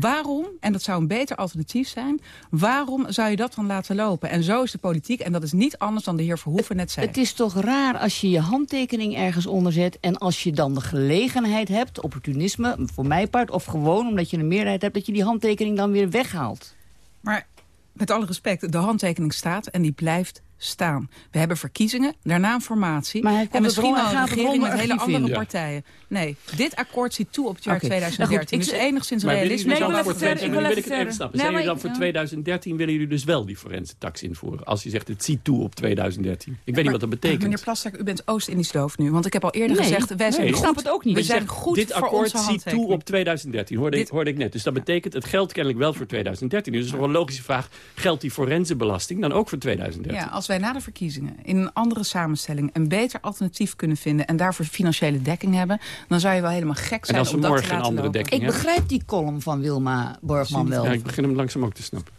G: Waarom, en dat zou een beter alternatief zijn... waarom zou je dat dan laten lopen? En zo is de politiek, en dat is niet anders dan de heer Verhoeven net zei.
F: Het is toch raar als je je handtekening ergens onderzet... en als je dan de gelegenheid hebt, opportunisme, voor mijn part... of gewoon omdat je een meerderheid hebt... dat je die handtekening dan weer weghaalt.
G: Maar met alle respect, de handtekening staat en die blijft staan. We hebben verkiezingen, daarna een formatie.
F: Maar
G: en misschien wel een regering met hele andere
F: in.
G: partijen. Nee, dit akkoord ziet toe op het jaar
F: Oké.
G: 2013.
F: Nou goed,
G: dus enigszins
V: Maar
G: realisme.
V: jullie
F: Nee,
V: dan
F: ik wil even verder, ik wil
V: 2013 wil ik
F: even verder. Nee,
V: Zijn jullie
F: maar
V: dan voor
F: ik-
V: 2013 willen jullie dus wel die forense tax invoeren? Als je zegt het ziet toe op 2013. Ik weet niet wat dat betekent.
G: Meneer Plasterk, u bent Oost-Indisch doof nu. Want ik heb al eerder
F: Nee,
G: gezegd, wij zijn
V: nee.
G: goed,
V: Ik snap
F: het ook niet.
G: We
V: Ik
G: zijn goed
V: dit
G: voor
V: akkoord ziet toe op 2013, hoorde, ik, hoorde ik net. Dus dat betekent, het geldt kennelijk wel voor 2013. Dus het is toch een logische vraag, geldt die forensenbelasting dan ook voor 2013?
G: Als wij na de verkiezingen in een andere samenstelling... een beter alternatief kunnen vinden en daarvoor financiële dekking hebben... dan zou je wel helemaal gek
V: En
G: zijn
V: als we
G: om dat te
V: een andere dekking
F: Ik begrijp die column van Wilma Borgman wel.
V: Ja, ik begin hem langzaam ook te snappen.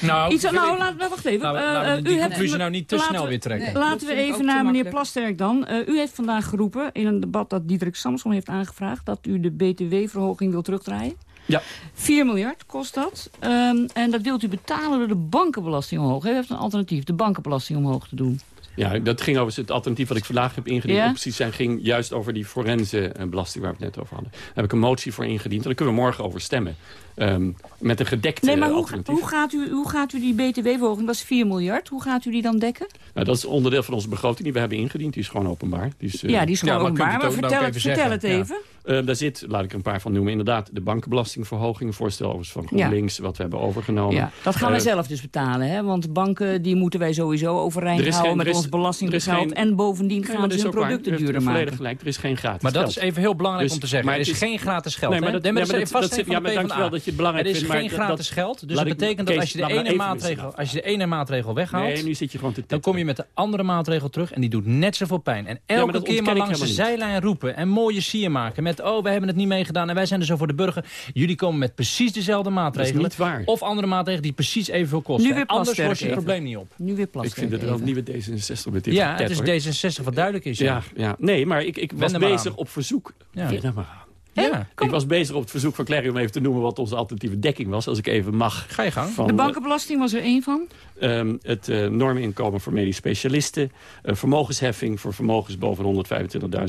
H: Nou,
F: Iets, nou, laat, wacht even.
H: Nou,
F: Eh,
H: laten we
F: eh,
H: die
F: u hebt
H: nou niet te
F: laten
H: snel
F: we-
H: weer trekken.
G: Nee.
F: Laten we even naar meneer. Plasterk dan. Eh, u heeft vandaag geroepen in een debat dat Diederik Samson heeft aangevraagd... dat u de btw-verhoging wil terugdraaien.
V: Ja.
F: 4 miljard kost dat. Ehm, en dat wilt u betalen door de bankenbelasting omhoog. U heeft een alternatief, de bankenbelasting omhoog te doen.
V: Ja, dat ging over het alternatief wat ik vandaag heb ingediend.
F: Ja?
V: om Precies zijn ging juist over die forense eh, belasting waar we het net over hadden. Daar heb ik een motie voor ingediend. En daar kunnen we morgen over stemmen. Ehm, met een gedekte
F: Nee, maar hoe,
V: alternatief.
F: hoe, gaat u, hoe gaat u die btw-verhoging, dat is 4 miljard, hoe gaat u die dan dekken?
V: Nou, dat is onderdeel van onze begroting die we hebben ingediend. Die is gewoon openbaar. Die is, eh,
F: ja, die is gewoon
H: ja, maar
F: openbaar, maar
H: ook-
F: vertel,
H: nou ook
F: het,
H: even
F: vertel het
H: zeggen? Ja.
F: even.
V: Uh, daar zit, laat ik er een paar van noemen, inderdaad de bankenbelastingverhoging. Voorstel overigens van GroenLinks, wat we hebben overgenomen. Ja,
F: dat gaan wij zelf dus betalen, hè? want banken die moeten wij sowieso overeind houden met ons belastinggeld. En bovendien gaan ze hun producten duurder maken.
V: gelijk, er is geen gratis
H: Maar dat is even heel belangrijk om te zeggen. er is, geen gratis geld. Nee, maar dat, nee, dat, dat, ja, maar dankjewel dat je het belangrijk vindt. Er is geen gratis geld, dus dat betekent dat als je de ene maatregel, als je de ene maatregel weghaalt,
V: nu zit je gewoon te
H: dan kom je met de andere maatregel terug en die doet net zoveel pijn. En elke keer maar langs de zijlijn roepen en mooie sier maken met oh, we hebben het niet meegedaan en wij zijn er zo voor de burger. Jullie komen met precies dezelfde maatregelen. Of andere maatregelen die precies evenveel kosten. Nu weer Anders lost je het probleem niet op.
F: Nu weer
V: Ik vind het wel een nieuwe D66 met dit
H: Ja, het is D66 wat duidelijk is.
V: Ja, ja. Nee, maar ik, ik was bezig op verzoek. Ja. maar ja, ik was bezig op het verzoek van Clary om even te noemen wat onze alternatieve dekking was. Als ik even mag.
H: Ga je gang.
F: Van, de bankenbelasting was er één van?
V: Uh, het uh, norminkomen voor medisch specialisten. Uh, vermogensheffing voor vermogens boven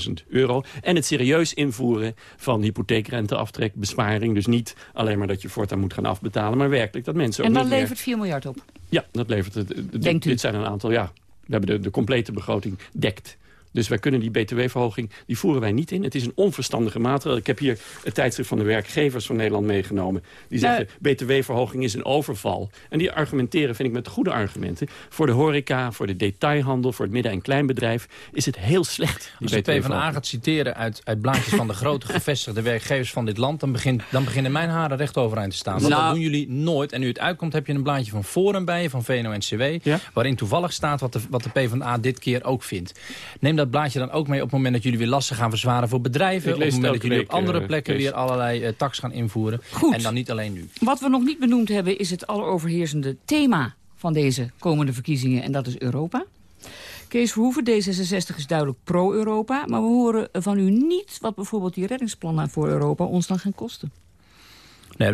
V: 125.000 euro. En het serieus invoeren van hypotheekrenteaftrek, besparing. Dus niet alleen maar dat je voortaan moet gaan afbetalen, maar werkelijk dat mensen
F: ook
V: En
F: dat levert 4 miljard op?
V: Ja, dat levert het. Denkt u? Dit zijn een aantal, ja. We hebben de, de complete begroting dekt. Dus wij kunnen die btw-verhoging, die voeren wij niet in. Het is een onverstandige maatregel. Ik heb hier het tijdschrift van de werkgevers van Nederland meegenomen. Die zeggen, btw-verhoging is een overval. En die argumenteren, vind ik met goede argumenten. Voor de horeca, voor de detailhandel, voor het midden- en kleinbedrijf... is het heel slecht,
H: Als de PvdA gaat citeren uit, uit blaadjes van de grote gevestigde werkgevers van dit land... dan, begint, dan beginnen mijn haren recht overeind te staan. Want nou, dat doen jullie nooit. En nu het uitkomt heb je een blaadje van Forum bij je, van VNO-NCW... waarin toevallig staat wat de, wat de PvdA dit keer ook vindt. Neem dat blaadje dan ook mee op het moment dat jullie weer lasten gaan verzwaren voor bedrijven. Op het moment dat jullie op andere eh, plekken weer allerlei uh, tax gaan invoeren.
F: Goed.
H: En dan niet alleen nu.
F: Wat we nog niet benoemd hebben is het alleroverheersende thema van deze komende verkiezingen. En dat is Europa. Kees Verhoeven, D66 is duidelijk pro-Europa. Maar we horen van u niet wat bijvoorbeeld die reddingsplannen voor Europa ons dan gaan kosten.
H: Nee,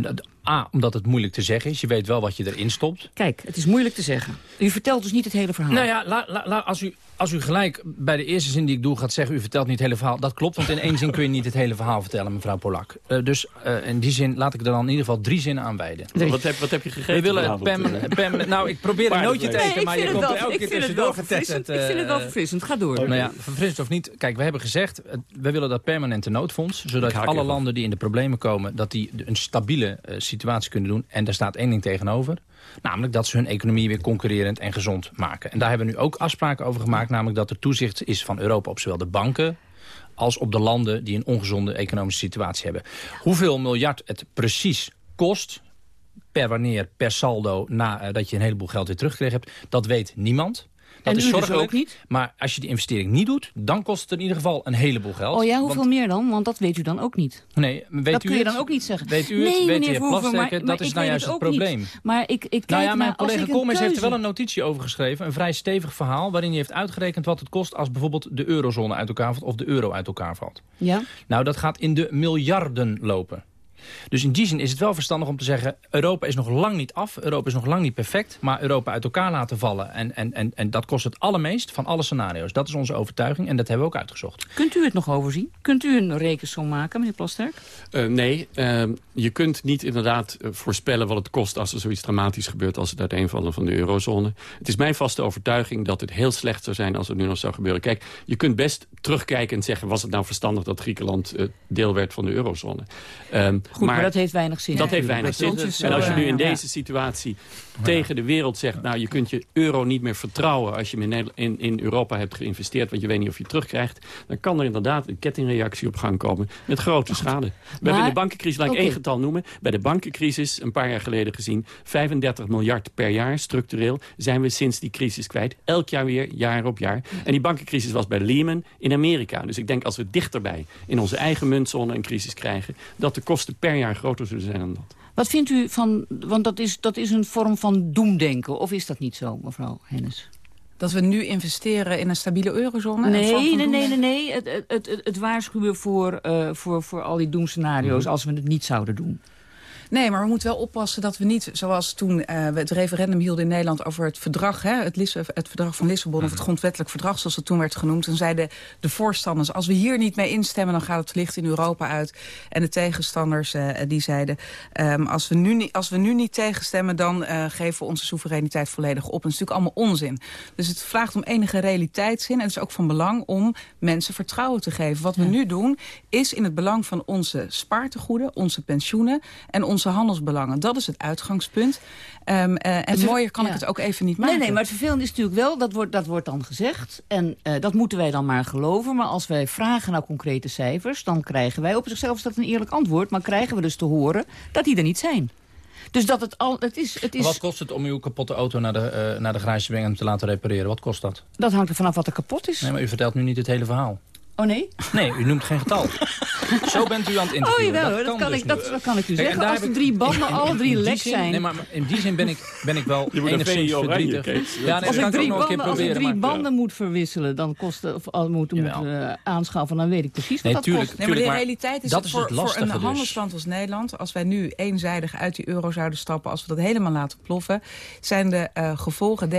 H: A, omdat het moeilijk te zeggen is. Je weet wel wat je erin stopt.
F: Kijk, het is moeilijk te zeggen. U vertelt dus niet het hele verhaal.
H: Nou ja, la, la, als, u, als u gelijk bij de eerste zin die ik doe gaat zeggen... u vertelt niet het hele verhaal, dat klopt. Want in één zin kun je niet het hele verhaal vertellen, mevrouw Polak. Uh, dus uh, in die zin laat ik er dan in ieder geval drie zinnen aan wijden.
V: Wat, heb, wat heb je gegeten? We
H: willen Pam, Pam, nou, ik probeer een nootje te eten, maar je komt er elke keer tussendoor
F: getetterd. Ik vind het wel verfrissend. Ga door.
H: Nou ja, verfrissend of niet. Kijk, we hebben gezegd, we willen dat permanente noodfonds... zodat alle landen die in de problemen komen... dat die een stabiele uh, situatie kunnen doen en daar staat één ding tegenover. Namelijk dat ze hun economie weer concurrerend en gezond maken. En daar hebben we nu ook afspraken over gemaakt. Namelijk dat er toezicht is van Europa op zowel de banken als op de landen die een ongezonde economische situatie hebben. Hoeveel miljard het precies kost, per wanneer, per saldo, nadat uh, je een heleboel geld weer teruggekregen hebt, dat weet niemand. Dat
F: en
H: is
F: dus zorgelijk. Dus niet?
H: Maar als je die investering niet doet, dan kost het in ieder geval een heleboel geld.
F: Oh ja, hoeveel meer dan? Want dat weet u dan ook niet.
H: Nee, weet
F: dat
H: u
F: kun je
H: het?
F: dan ook niet zeggen.
H: Weet u het? Weet
F: maar, maar
H: dat is nou juist het probleem.
F: Niet. Maar ik, ik kijk
H: nou ja, mijn collega Koolmees
F: heeft
H: er wel een notitie over geschreven. Een vrij stevig verhaal waarin hij heeft uitgerekend wat het kost... als bijvoorbeeld de eurozone uit elkaar valt of de euro uit elkaar valt.
F: Ja?
H: Nou, dat gaat in de miljarden lopen. Dus in die zin is het wel verstandig om te zeggen... Europa is nog lang niet af, Europa is nog lang niet perfect... maar Europa uit elkaar laten vallen. En, en, en, en dat kost het allermeest van alle scenario's. Dat is onze overtuiging en dat hebben we ook uitgezocht.
F: Kunt u het nog overzien? Kunt u een rekensom maken, meneer Plasterk?
V: Uh, nee, uh, je kunt niet inderdaad uh, voorspellen wat het kost... als er zoiets dramatisch gebeurt als het uiteenvallen van de eurozone. Het is mijn vaste overtuiging dat het heel slecht zou zijn... als het nu nog zou gebeuren. Kijk, je kunt best terugkijken en zeggen... was het nou verstandig dat Griekenland deel werd van de eurozone?
F: Um, Goed, maar, maar, dat heeft weinig zin.
V: Dat heeft weinig zin. En als je nu in deze situatie tegen de wereld zegt... nou, je kunt je euro niet meer vertrouwen... als je in, in, in Europa hebt geïnvesteerd... want je weet niet of je het terugkrijgt... dan kan er inderdaad een kettingreactie op gang komen... met grote schade. We hebben in de bankencrisis, laat ik okay. één getal noemen... bij de bankencrisis, een paar jaar geleden gezien... 35 miljard per jaar, structureel... zijn we sinds die crisis kwijt. Elk jaar weer, jaar op jaar. En die bankencrisis was bij Lehman in Amerika. Dus ik denk als we dichterbij in onze eigen muntzone een crisis krijgen... dat de kosten per jaar groter zullen zijn dan dat.
F: Wat vindt u van, want dat is, dat is een vorm van doemdenken, of is dat niet zo, mevrouw Hennis?
G: Dat we nu investeren in een stabiele eurozone?
F: Nee, nee, nee, nee, nee. Het, het, het, het waarschuwen voor, uh, voor, voor al die doemscenario's mm -hmm. als we het niet zouden doen.
G: Nee, maar we moeten wel oppassen dat we niet, zoals toen uh, we het referendum hielden in Nederland over het verdrag, hè, het, Lisse, het verdrag van Lissabon, of het mhm. grondwettelijk verdrag, zoals het toen werd genoemd. Toen zeiden de voorstanders, als we hier niet mee instemmen, dan gaat het licht in Europa uit. En de tegenstanders, uh, die zeiden, um, als, we nu, als we nu niet tegenstemmen, dan uh, geven we onze soevereiniteit volledig op. En dat is natuurlijk allemaal onzin. Dus het vraagt om enige realiteitszin. En het is ook van belang om mensen vertrouwen te geven. Wat we nu doen, is in het belang van onze spaartegoeden, onze pensioenen en onze handelsbelangen. Dat is het uitgangspunt. Um, uh, en mooier kan ik het ook even niet maken.
F: Nee, nee, maar het vervelende is natuurlijk wel, dat wordt, dat wordt dan gezegd. En uh, dat moeten wij dan maar geloven. Maar als wij vragen naar concrete cijfers, dan krijgen wij op zichzelf is dat een eerlijk antwoord. Maar krijgen we dus te horen dat die er niet zijn. Dus dat het al, het is... Het is...
H: Wat kost het om uw kapotte auto naar de, uh, naar de garage te brengen en te laten repareren? Wat kost dat?
F: Dat hangt er vanaf wat er kapot is.
H: Nee, maar u vertelt nu niet het hele verhaal.
F: Oh nee?
H: Nee, u noemt geen getal. Zo bent u aan het interviewen.
F: Oh jawel, dat, dat, kan, dus ik, dat, dat, kan ik u zeggen. Als de drie banden alle drie lek zijn.
H: Nee, maar in die zin ben ik, ben ik wel enigszins verdrietig.
F: Ja, nee, als, ik drie, banden, als ik drie banden moet verwisselen, dan kost het, of al moet, moet uh, aanschaffen, dan weet ik precies wat dat kost.
G: Nee, maar de realiteit is dat voor, voor een dus. handelsland als Nederland, als wij nu eenzijdig uit die euro zouden stappen, als we dat helemaal laten ploffen, zijn de uh, gevolgen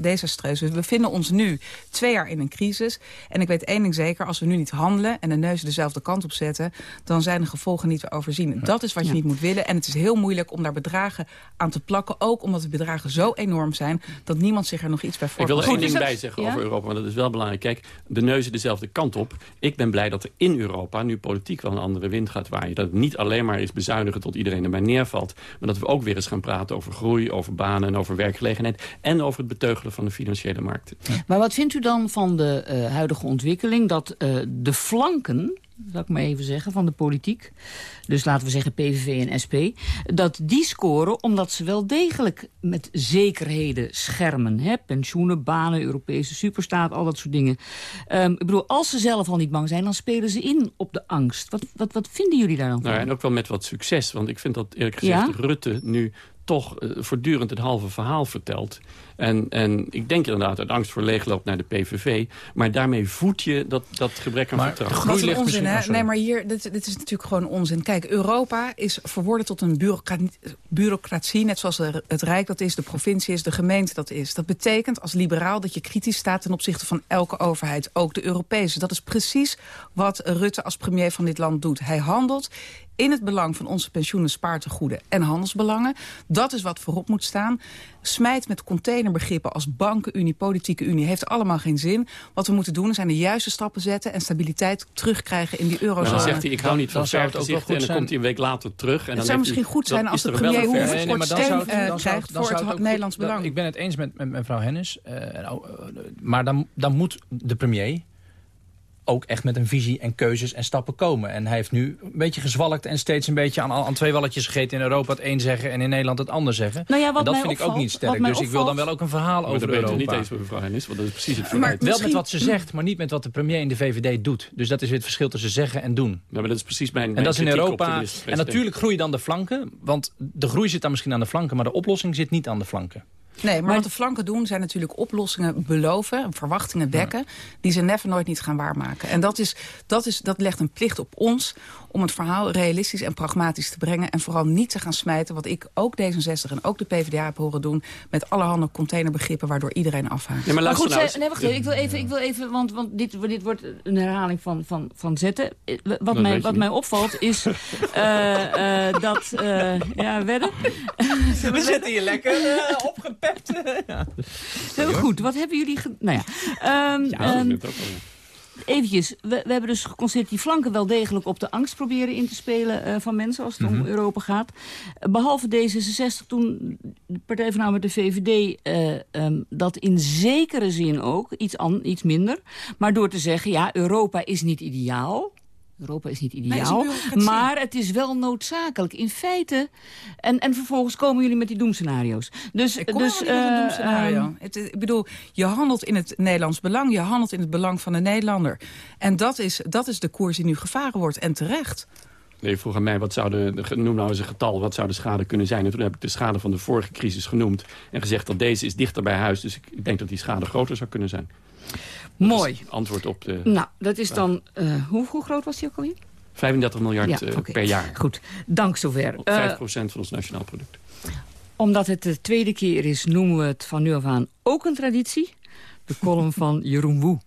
G: desastreus. We bevinden ons nu twee jaar in een crisis. En ik weet één ding zeker, als we nu niet handelen en de neus dezelfde kant op zetten... dan zijn de gevolgen niet te overzien. Dat is wat je niet moet willen. En het is heel moeilijk om daar bedragen aan te plakken. Ook omdat de bedragen zo enorm zijn... dat niemand zich er nog iets bij voorstelt.
V: Ik wil er één ding bij zeggen over Europa, want dat is wel belangrijk. Kijk, de neuzen dezelfde kant op. Ik ben blij dat er in Europa nu politiek wel een andere wind gaat waaien. Dat het niet alleen maar is bezuinigen tot iedereen erbij neervalt... maar dat we ook weer eens gaan praten over groei, over banen en over werkgelegenheid... en over het beteugelen van de financiële markten.
F: Maar wat vindt u dan van de uh, huidige ontwikkeling... dat uh, de flanken, zal ik maar even zeggen, van de politiek... dus laten we zeggen PVV en SP... dat die scoren omdat ze wel degelijk met zekerheden schermen. Hè? Pensioenen, banen, Europese superstaat, al dat soort dingen. Um, ik bedoel, als ze zelf al niet bang zijn... dan spelen ze in op de angst. Wat, wat, wat vinden jullie daar dan van?
V: Nou, en ook wel met wat succes. Want ik vind dat eerlijk gezegd ja? Rutte nu toch uh, voortdurend het halve verhaal vertelt. En, en ik denk inderdaad uit angst voor leegloop naar de PVV. Maar daarmee voed je dat, dat gebrek aan maar vertrouwen.
G: Dat is onzin, hè? Nee, maar hier, dit, dit is natuurlijk gewoon onzin. Kijk, Europa is verworden tot een bureaucratie, bureaucratie... net zoals het Rijk dat is, de provincie is, de gemeente dat is. Dat betekent als liberaal dat je kritisch staat... ten opzichte van elke overheid, ook de Europese. Dat is precies wat Rutte als premier van dit land doet. Hij handelt in het belang van onze pensioenen, spaartegoeden en handelsbelangen. Dat is wat voorop moet staan. Smijt met containerbegrippen als bankenunie, politieke unie... heeft allemaal geen zin. Wat we moeten doen zijn de juiste stappen zetten... en stabiliteit terugkrijgen in die eurozone.
V: dan zegt hij, ik hou niet van vergezichten... en dan komt hij een week later terug. En
G: het
V: dan
G: zou misschien goed zijn als de premier Hoeven nee, steun uh, krijgt voor het, het Nederlands belang.
H: Ik ben het eens met, met mevrouw Hennis. Uh, maar dan, dan moet de premier ook echt met een visie en keuzes en stappen komen. En hij heeft nu een beetje gezwalkt en steeds een beetje aan, aan twee walletjes gegeten in Europa. Het een zeggen en in Nederland het ander zeggen.
F: Nou ja,
H: en dat vind
F: opvalt,
H: ik ook niet sterk. Dus ik wil dan wel ook een verhaal over Europa.
V: Niet eens mevrouw Hennis, want dat is precies het verhaal.
H: Wel met wat ze zegt, maar niet met wat de premier in de VVD doet. Dus dat is weer het verschil tussen zeggen en doen. Ja,
V: maar dat is precies mijn, mijn
H: En dat is in Europa. En natuurlijk groeien dan de flanken. Want de groei zit dan misschien aan de flanken, maar de oplossing zit niet aan de flanken.
G: Nee, maar, maar, wat de flanken doen zijn natuurlijk oplossingen beloven, verwachtingen wekken, die ze never nooit niet gaan waarmaken. En dat, is, dat, is, dat legt een plicht op ons om het verhaal realistisch en pragmatisch te brengen. En vooral niet te gaan smijten, wat ik ook D66 en ook de PvdA heb horen doen... met allerhande containerbegrippen waardoor iedereen afhaakt.
F: Nee, maar, maar goed, nou nee, wacht even. Ik wil even, ik wil even want, want dit, dit wordt een herhaling van, van, van zetten. Wat, mij, wat mij opvalt is uh, uh, dat... Uh, ja, wedden?
H: We zitten hier lekker opgepept.
F: ja. Heel goed. Wat hebben jullie... Nou ja. Um, ja, um, eventjes, we, we, hebben dus geconstateerd die flanken wel degelijk op de angst proberen in te spelen uh, van mensen als het mm -hmm. om mhm. Europa gaat. behalve D66 toen de Partij van de VVD uh, um, dat in zekere zin ook, iets, an, iets minder. Maar door te zeggen, ja, Europa is niet ideaal. Europa is niet ideaal, nee, maar het is wel noodzakelijk. In feite, en, en vervolgens komen jullie met die doemscenario's. Dus,
G: ik
F: dus,
G: uh, een doemscenario. Uh, het, ik bedoel, je handelt in het Nederlands belang, je handelt in het belang van de Nederlander. En dat is, dat is de koers die nu gevaren wordt, en terecht.
V: Nee, vroeg aan mij, wat zou de, noem nou eens een getal, wat zou de schade kunnen zijn? En toen heb ik de schade van de vorige crisis genoemd en gezegd dat deze is dichter bij huis. Dus ik denk dat die schade groter zou kunnen zijn.
F: Mooi.
V: antwoord op de...
F: Nou, dat is dan... Uh, hoe, hoe groot was die ook alweer?
V: 35 miljard eh, per jaar.
F: Goed, dank zover.
V: Op
F: Eh,
V: 5% van ons nationaal product.
F: omdat het de tweede keer is, noemen we het van nu af aan ook een traditie. De column van Jeroen Woe.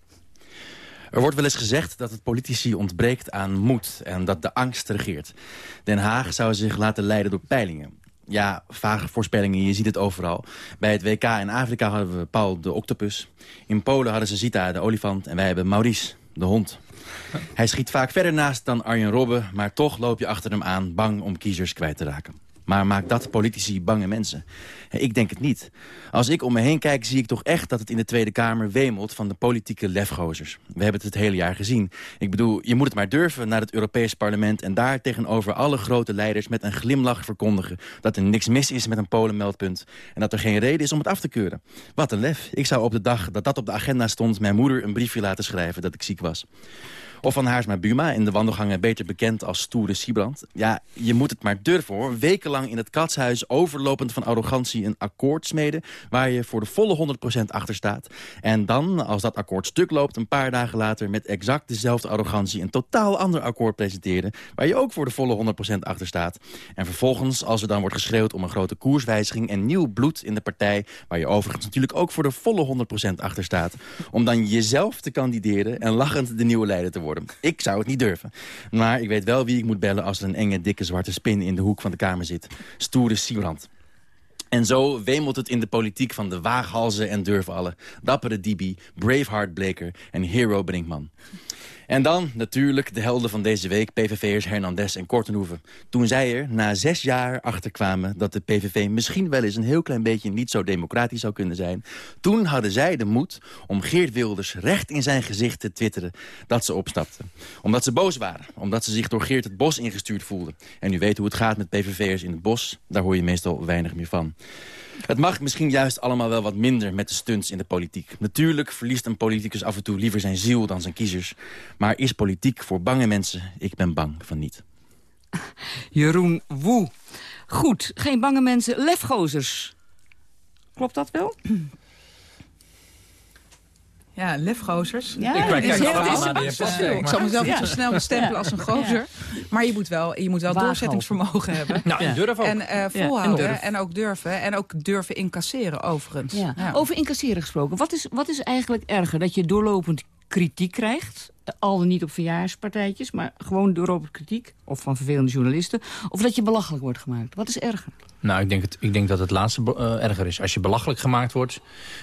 W: Er wordt wel eens gezegd dat het politici ontbreekt aan moed en dat de angst regeert. Den Haag zou zich laten leiden door peilingen. Ja, vage voorspellingen, je ziet het overal. Bij het WK in Afrika hadden we Paul de octopus. In Polen hadden ze Zita de olifant en wij hebben Maurice de hond. Hij schiet vaak verder naast dan Arjen Robben... maar toch loop je achter hem aan, bang om kiezers kwijt te raken. Maar maakt dat politici bange mensen? Ik denk het niet. Als ik om me heen kijk, zie ik toch echt dat het in de Tweede Kamer wemelt van de politieke lefgozers. We hebben het het hele jaar gezien. Ik bedoel, je moet het maar durven naar het Europees Parlement... en daar tegenover alle grote leiders met een glimlach verkondigen... dat er niks mis is met een Polenmeldpunt... en dat er geen reden is om het af te keuren. Wat een lef. Ik zou op de dag dat dat op de agenda stond... mijn moeder een briefje laten schrijven dat ik ziek was. Of van Haarsma Buma, in de wandelgangen beter bekend als stoere Siebrand. Ja, je moet het maar durven hoor. Wekenlang in het katshuis, overlopend van arrogantie, een akkoord smeden... waar je voor de volle 100% achter staat. En dan, als dat akkoord stuk loopt, een paar dagen later... met exact dezelfde arrogantie een totaal ander akkoord presenteren... waar je ook voor de volle 100% achter staat. En vervolgens, als er dan wordt geschreeuwd om een grote koerswijziging... en nieuw bloed in de partij, waar je overigens natuurlijk ook voor de volle 100% achter staat... om dan jezelf te kandideren en lachend de nieuwe leider te worden. Ik zou het niet durven. Maar ik weet wel wie ik moet bellen als er een enge, dikke zwarte spin in de hoek van de kamer zit. Stoere Siebrand. En zo wemelt het in de politiek van de waaghalzen en durvallen. Dappere Dibi, Braveheart Bleker en Hero Brinkman. En dan natuurlijk de helden van deze week, PVV'ers Hernandez en Kortenhoeven. Toen zij er na zes jaar achterkwamen dat de PVV misschien wel eens een heel klein beetje niet zo democratisch zou kunnen zijn. Toen hadden zij de moed om Geert Wilders recht in zijn gezicht te twitteren dat ze opstapten. Omdat ze boos waren, omdat ze zich door Geert het bos ingestuurd voelden. En u weet hoe het gaat met PVV'ers in het bos, daar hoor je meestal weinig meer van. Het mag misschien juist allemaal wel wat minder met de stunts in de politiek. Natuurlijk verliest een politicus af en toe liever zijn ziel dan zijn kiezers. Maar is politiek voor bange mensen? Ik ben bang van niet.
F: Jeroen Woe. Goed, geen bange mensen, lefgozers. Klopt dat wel?
G: Ja, lefgozers.
F: Ja,
G: ik,
F: heel-
G: allemaal naar de ik zal mezelf niet
F: Ja.
G: zo snel bestempelen
F: Ja.
G: als een gozer. Maar je moet wel, je moet wel doorzettingsvermogen hebben.
F: Nou, en durf ook.
G: En eh,
F: Ja, en
G: volhouden.
F: durf.
G: en, ook durven. En ook durven incasseren, overigens.
F: Ja.
G: Ja.
F: Over incasseren gesproken. Wat is, wat is eigenlijk erger? Dat je doorlopend kritiek krijgt? Al dan niet op verjaarspartijtjes, maar gewoon doorlopend kritiek. Of van vervelende journalisten. Of dat je belachelijk wordt gemaakt. Wat is erger?
H: Nou, ik denk, het, ik denk dat het laatste eh, erger is. Als je belachelijk gemaakt wordt,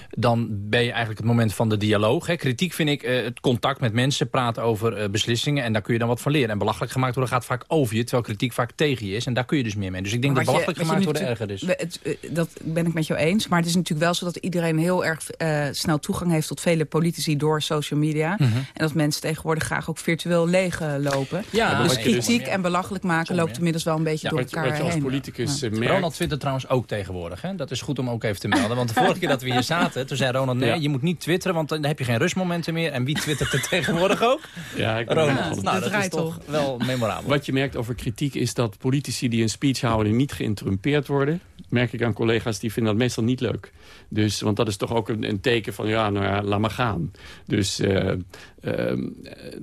H: dan ben je eigenlijk het moment van de dialoog. Hè. Kritiek vind ik eh, het contact met mensen, praten over eh, beslissingen... en daar kun je dan wat van leren. En belachelijk gemaakt worden gaat vaak over je, terwijl kritiek vaak tegen je is. En daar kun je dus meer mee. Dus ik denk
G: Maar
H: dat
G: je-
H: belachelijk gemaakt worden erger is.
G: natuurlijk- we- het, dat ben ik met jou eens. Maar het is natuurlijk wel zo dat iedereen heel erg eh, snel toegang heeft... tot vele politici door social media.
H: Mhm.
G: En dat mensen tegenwoordig graag ook virtueel leeglopen.
H: Ja,
G: dus
H: dus-
G: kritiek en belachelijk maken loopt inmiddels wel een beetje door elkaar
V: wat je als
G: heen.
V: politicus,
G: Ja.
V: eh, merkt-
H: Ronald twittert trouwens ook tegenwoordig. Hè? Dat is goed om ook even te melden. Want de vorige keer dat we hier zaten, toen zei Ronald... nee,
V: Ja.
H: je moet niet twitteren, want dan heb je geen rustmomenten meer. En wie twittert er tegenwoordig ook?
V: Ja, ik
H: Ronald. nou, dat is toch wel memorabel.
V: Wat je merkt over kritiek is dat politici die een speech houden... niet geïnterrumpeerd worden. Merk ik aan collega's die vinden dat meestal niet leuk. Dus, want dat is toch ook een, een teken van, ja, nou ja, laat maar gaan. Dus eh, eh,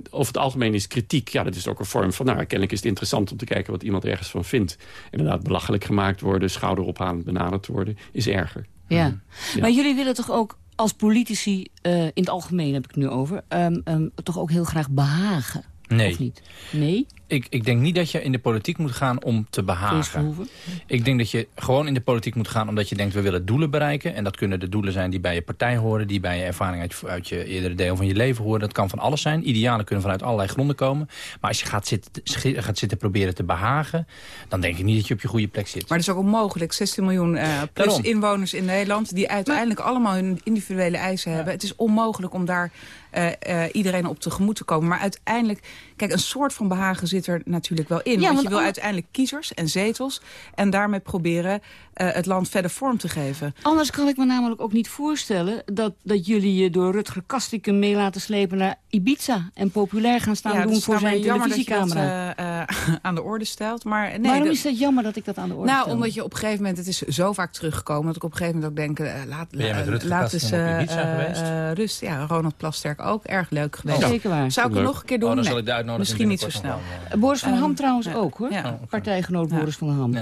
V: over het algemeen is kritiek... ja, dat is ook een vorm van, nou, kennelijk is het interessant... om te kijken wat iemand ergens van vindt. Inderdaad, belachelijk gemaakt worden, schouderophalend benaderd worden... is erger.
F: Ja. Maar jullie willen toch ook als politici, eh, in het algemeen heb ik het nu over... ehm, ehm, toch ook heel graag behagen?
H: Nee.
F: Of niet? Nee?
H: Ik, ik denk niet dat je in de politiek moet gaan om te behagen. Ik denk dat je gewoon in de politiek moet gaan omdat je denkt... we willen doelen bereiken. En dat kunnen de doelen zijn die bij je partij horen... die bij je ervaring uit, uit je eerdere deel van je leven horen. Dat kan van alles zijn. Idealen kunnen vanuit allerlei gronden komen. Maar als je gaat zitten, gaat zitten proberen te behagen... dan denk ik niet dat je op je goede plek zit.
G: Maar het is ook onmogelijk. 16 miljoen eh, plus
H: Daarom.
G: inwoners in Nederland... die uiteindelijk allemaal hun individuele eisen hebben. Het is onmogelijk om daar eh, eh, iedereen op tegemoet te komen. Maar uiteindelijk... Kijk, een soort van behagen zit er natuurlijk wel in.
F: Ja,
G: want
F: want
G: je wil uiteindelijk kiezers en zetels... en daarmee proberen eh, het land verder vorm te geven.
F: Anders kan ik me namelijk ook niet voorstellen... dat, dat jullie je door Rutger Kastikum mee laten slepen naar Ibiza... en populair gaan staan
G: ja,
F: doen voor
G: nou
F: zijn
G: televisiecamera. Dat, eh, eh, aan de orde stelt. Maar nee,
F: Waarom is dat jammer dat ik dat aan de orde
G: nou,
F: stel?
G: Nou, omdat je op een gegeven moment... het is zo vaak teruggekomen dat ik op een gegeven moment ook denk... laat, laat eens rust. Ja, Ronald Plasterk ook. Erg leuk geweest.
F: Zeker waar.
G: Zou ik het nog een keer doen? Misschien niet zo snel.
F: Boris van Ham trouwens ook, hoor. Partijgenoot Boris van Ham.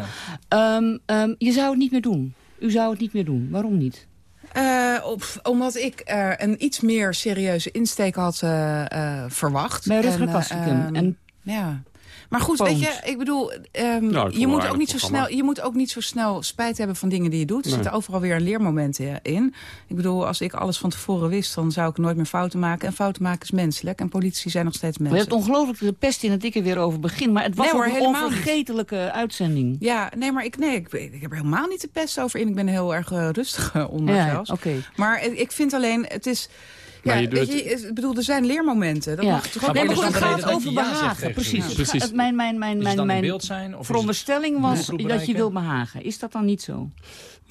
F: Ehm, ehm, je zou zou het niet meer doen. U zou het niet meer doen. Waarom niet?
G: Eh, op, omdat ik uh, een iets meer serieuze insteek had uh, verwacht.
F: Bij Rutger
G: en, ehm,
F: en
G: ja. Maar goed, weet je, ik bedoel, ehm, je, moet ook niet zo snel, je moet ook niet zo snel spijt hebben van dingen die je doet. Er zitten overal weer leermomenten in. Ik bedoel, als ik alles van tevoren wist, dan zou ik nooit meer fouten maken. En fouten maken is menselijk. En politici zijn nog steeds mensen.
F: Maar je ongelooflijk de pest in het dikke weer over begin. Maar het was een
G: onvergetelijke niet.
F: uitzending.
G: Ja, nee, maar ik, nee, ik, ik, heb er helemaal niet de pest over in. Ik ben heel erg eh, rustig uh, onder
F: ja,
G: zelfs. Maar ik, ik vind alleen, het is... Ja,
V: maar je doet...
G: je, ik bedoel, er zijn leermomenten. Dat
F: ja.
G: mag toch ook...
F: Nee,
H: maar
F: goed, het gaat over behagen.
H: Ja
F: precies.
H: precies.
F: Het, mijn mijn, mijn, mijn, mijn
H: beeld zijn, of
F: veronderstelling was dat je wil behagen. Is dat dan niet zo?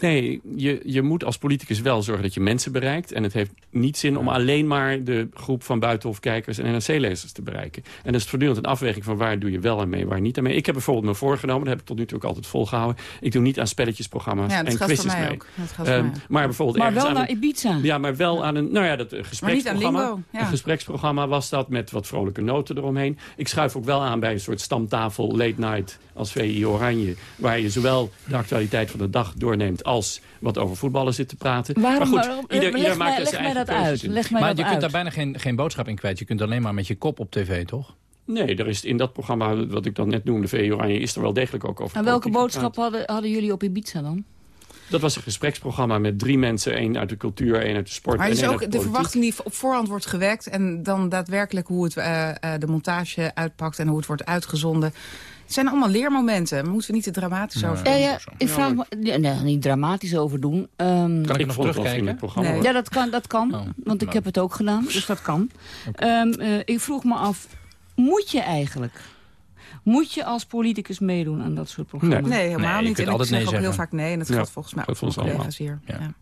V: Nee, je, je moet als politicus wel zorgen dat je mensen bereikt. En het heeft niet zin om alleen maar de groep van buitenhofkijkers en NRC-lezers te bereiken. En dat is voortdurend een afweging van waar doe je wel aan mee, waar niet aan mee. Ik heb bijvoorbeeld me voorgenomen, dat heb ik tot nu toe ook altijd volgehouden. Ik doe niet aan spelletjesprogramma's en quizjes mee.
G: Dat
V: ehm, maar bijvoorbeeld
F: maar wel
V: aan
F: naar Ibiza.
V: Een, ja, maar wel aan een, nou ja, dat eh, gespreksprogramma.
G: Lingo.
V: Een gespreksprogramma was dat met wat vrolijke noten eromheen. Ik schuif ook wel aan bij een soort stamtafel late night als VI Oranje. Waar je zowel de actualiteit van de dag doorneemt als wat over voetballen zit te praten.
F: Waarom,
V: maar goed, ieder, maakt zijn eigen
F: dat uit. Leg mij
H: maar je kunt daar bijna geen, geen boodschap in kwijt. Je kunt alleen maar met je kop op tv, toch?
V: Nee, er is in dat programma, wat ik dan net noemde, VE Oranje, is er wel degelijk ook over.
F: En welke boodschap hadden, hadden jullie op Ibiza dan?
V: Dat was een gespreksprogramma met drie mensen. één uit de cultuur, één uit de sport.
G: Maar is ook de, verwachting die op voorhand wordt gewekt... en dan daadwerkelijk hoe het, eh, eh, de montage uitpakt en hoe het wordt uitgezonden. Het zijn allemaal leermomenten. We moeten niet te dramatisch over doen.
F: Ja, ja, ik vraag me nee, niet dramatisch over doen. Ehm,
H: kan ik,
V: ik
H: nog terugkijken?
G: Nee.
F: Ja, dat kan. Dat kan want ik heb het ook gedaan, dus dat kan. Ehm, eh, ik vroeg me af, moet je eigenlijk... Moet je als politicus meedoen aan dat soort programma's?
G: Nee, helemaal niet. En ik zeg
H: nee
G: ook heel vaak nee. En dat gaat volgens mij ook voor collega's hier.
H: Ja.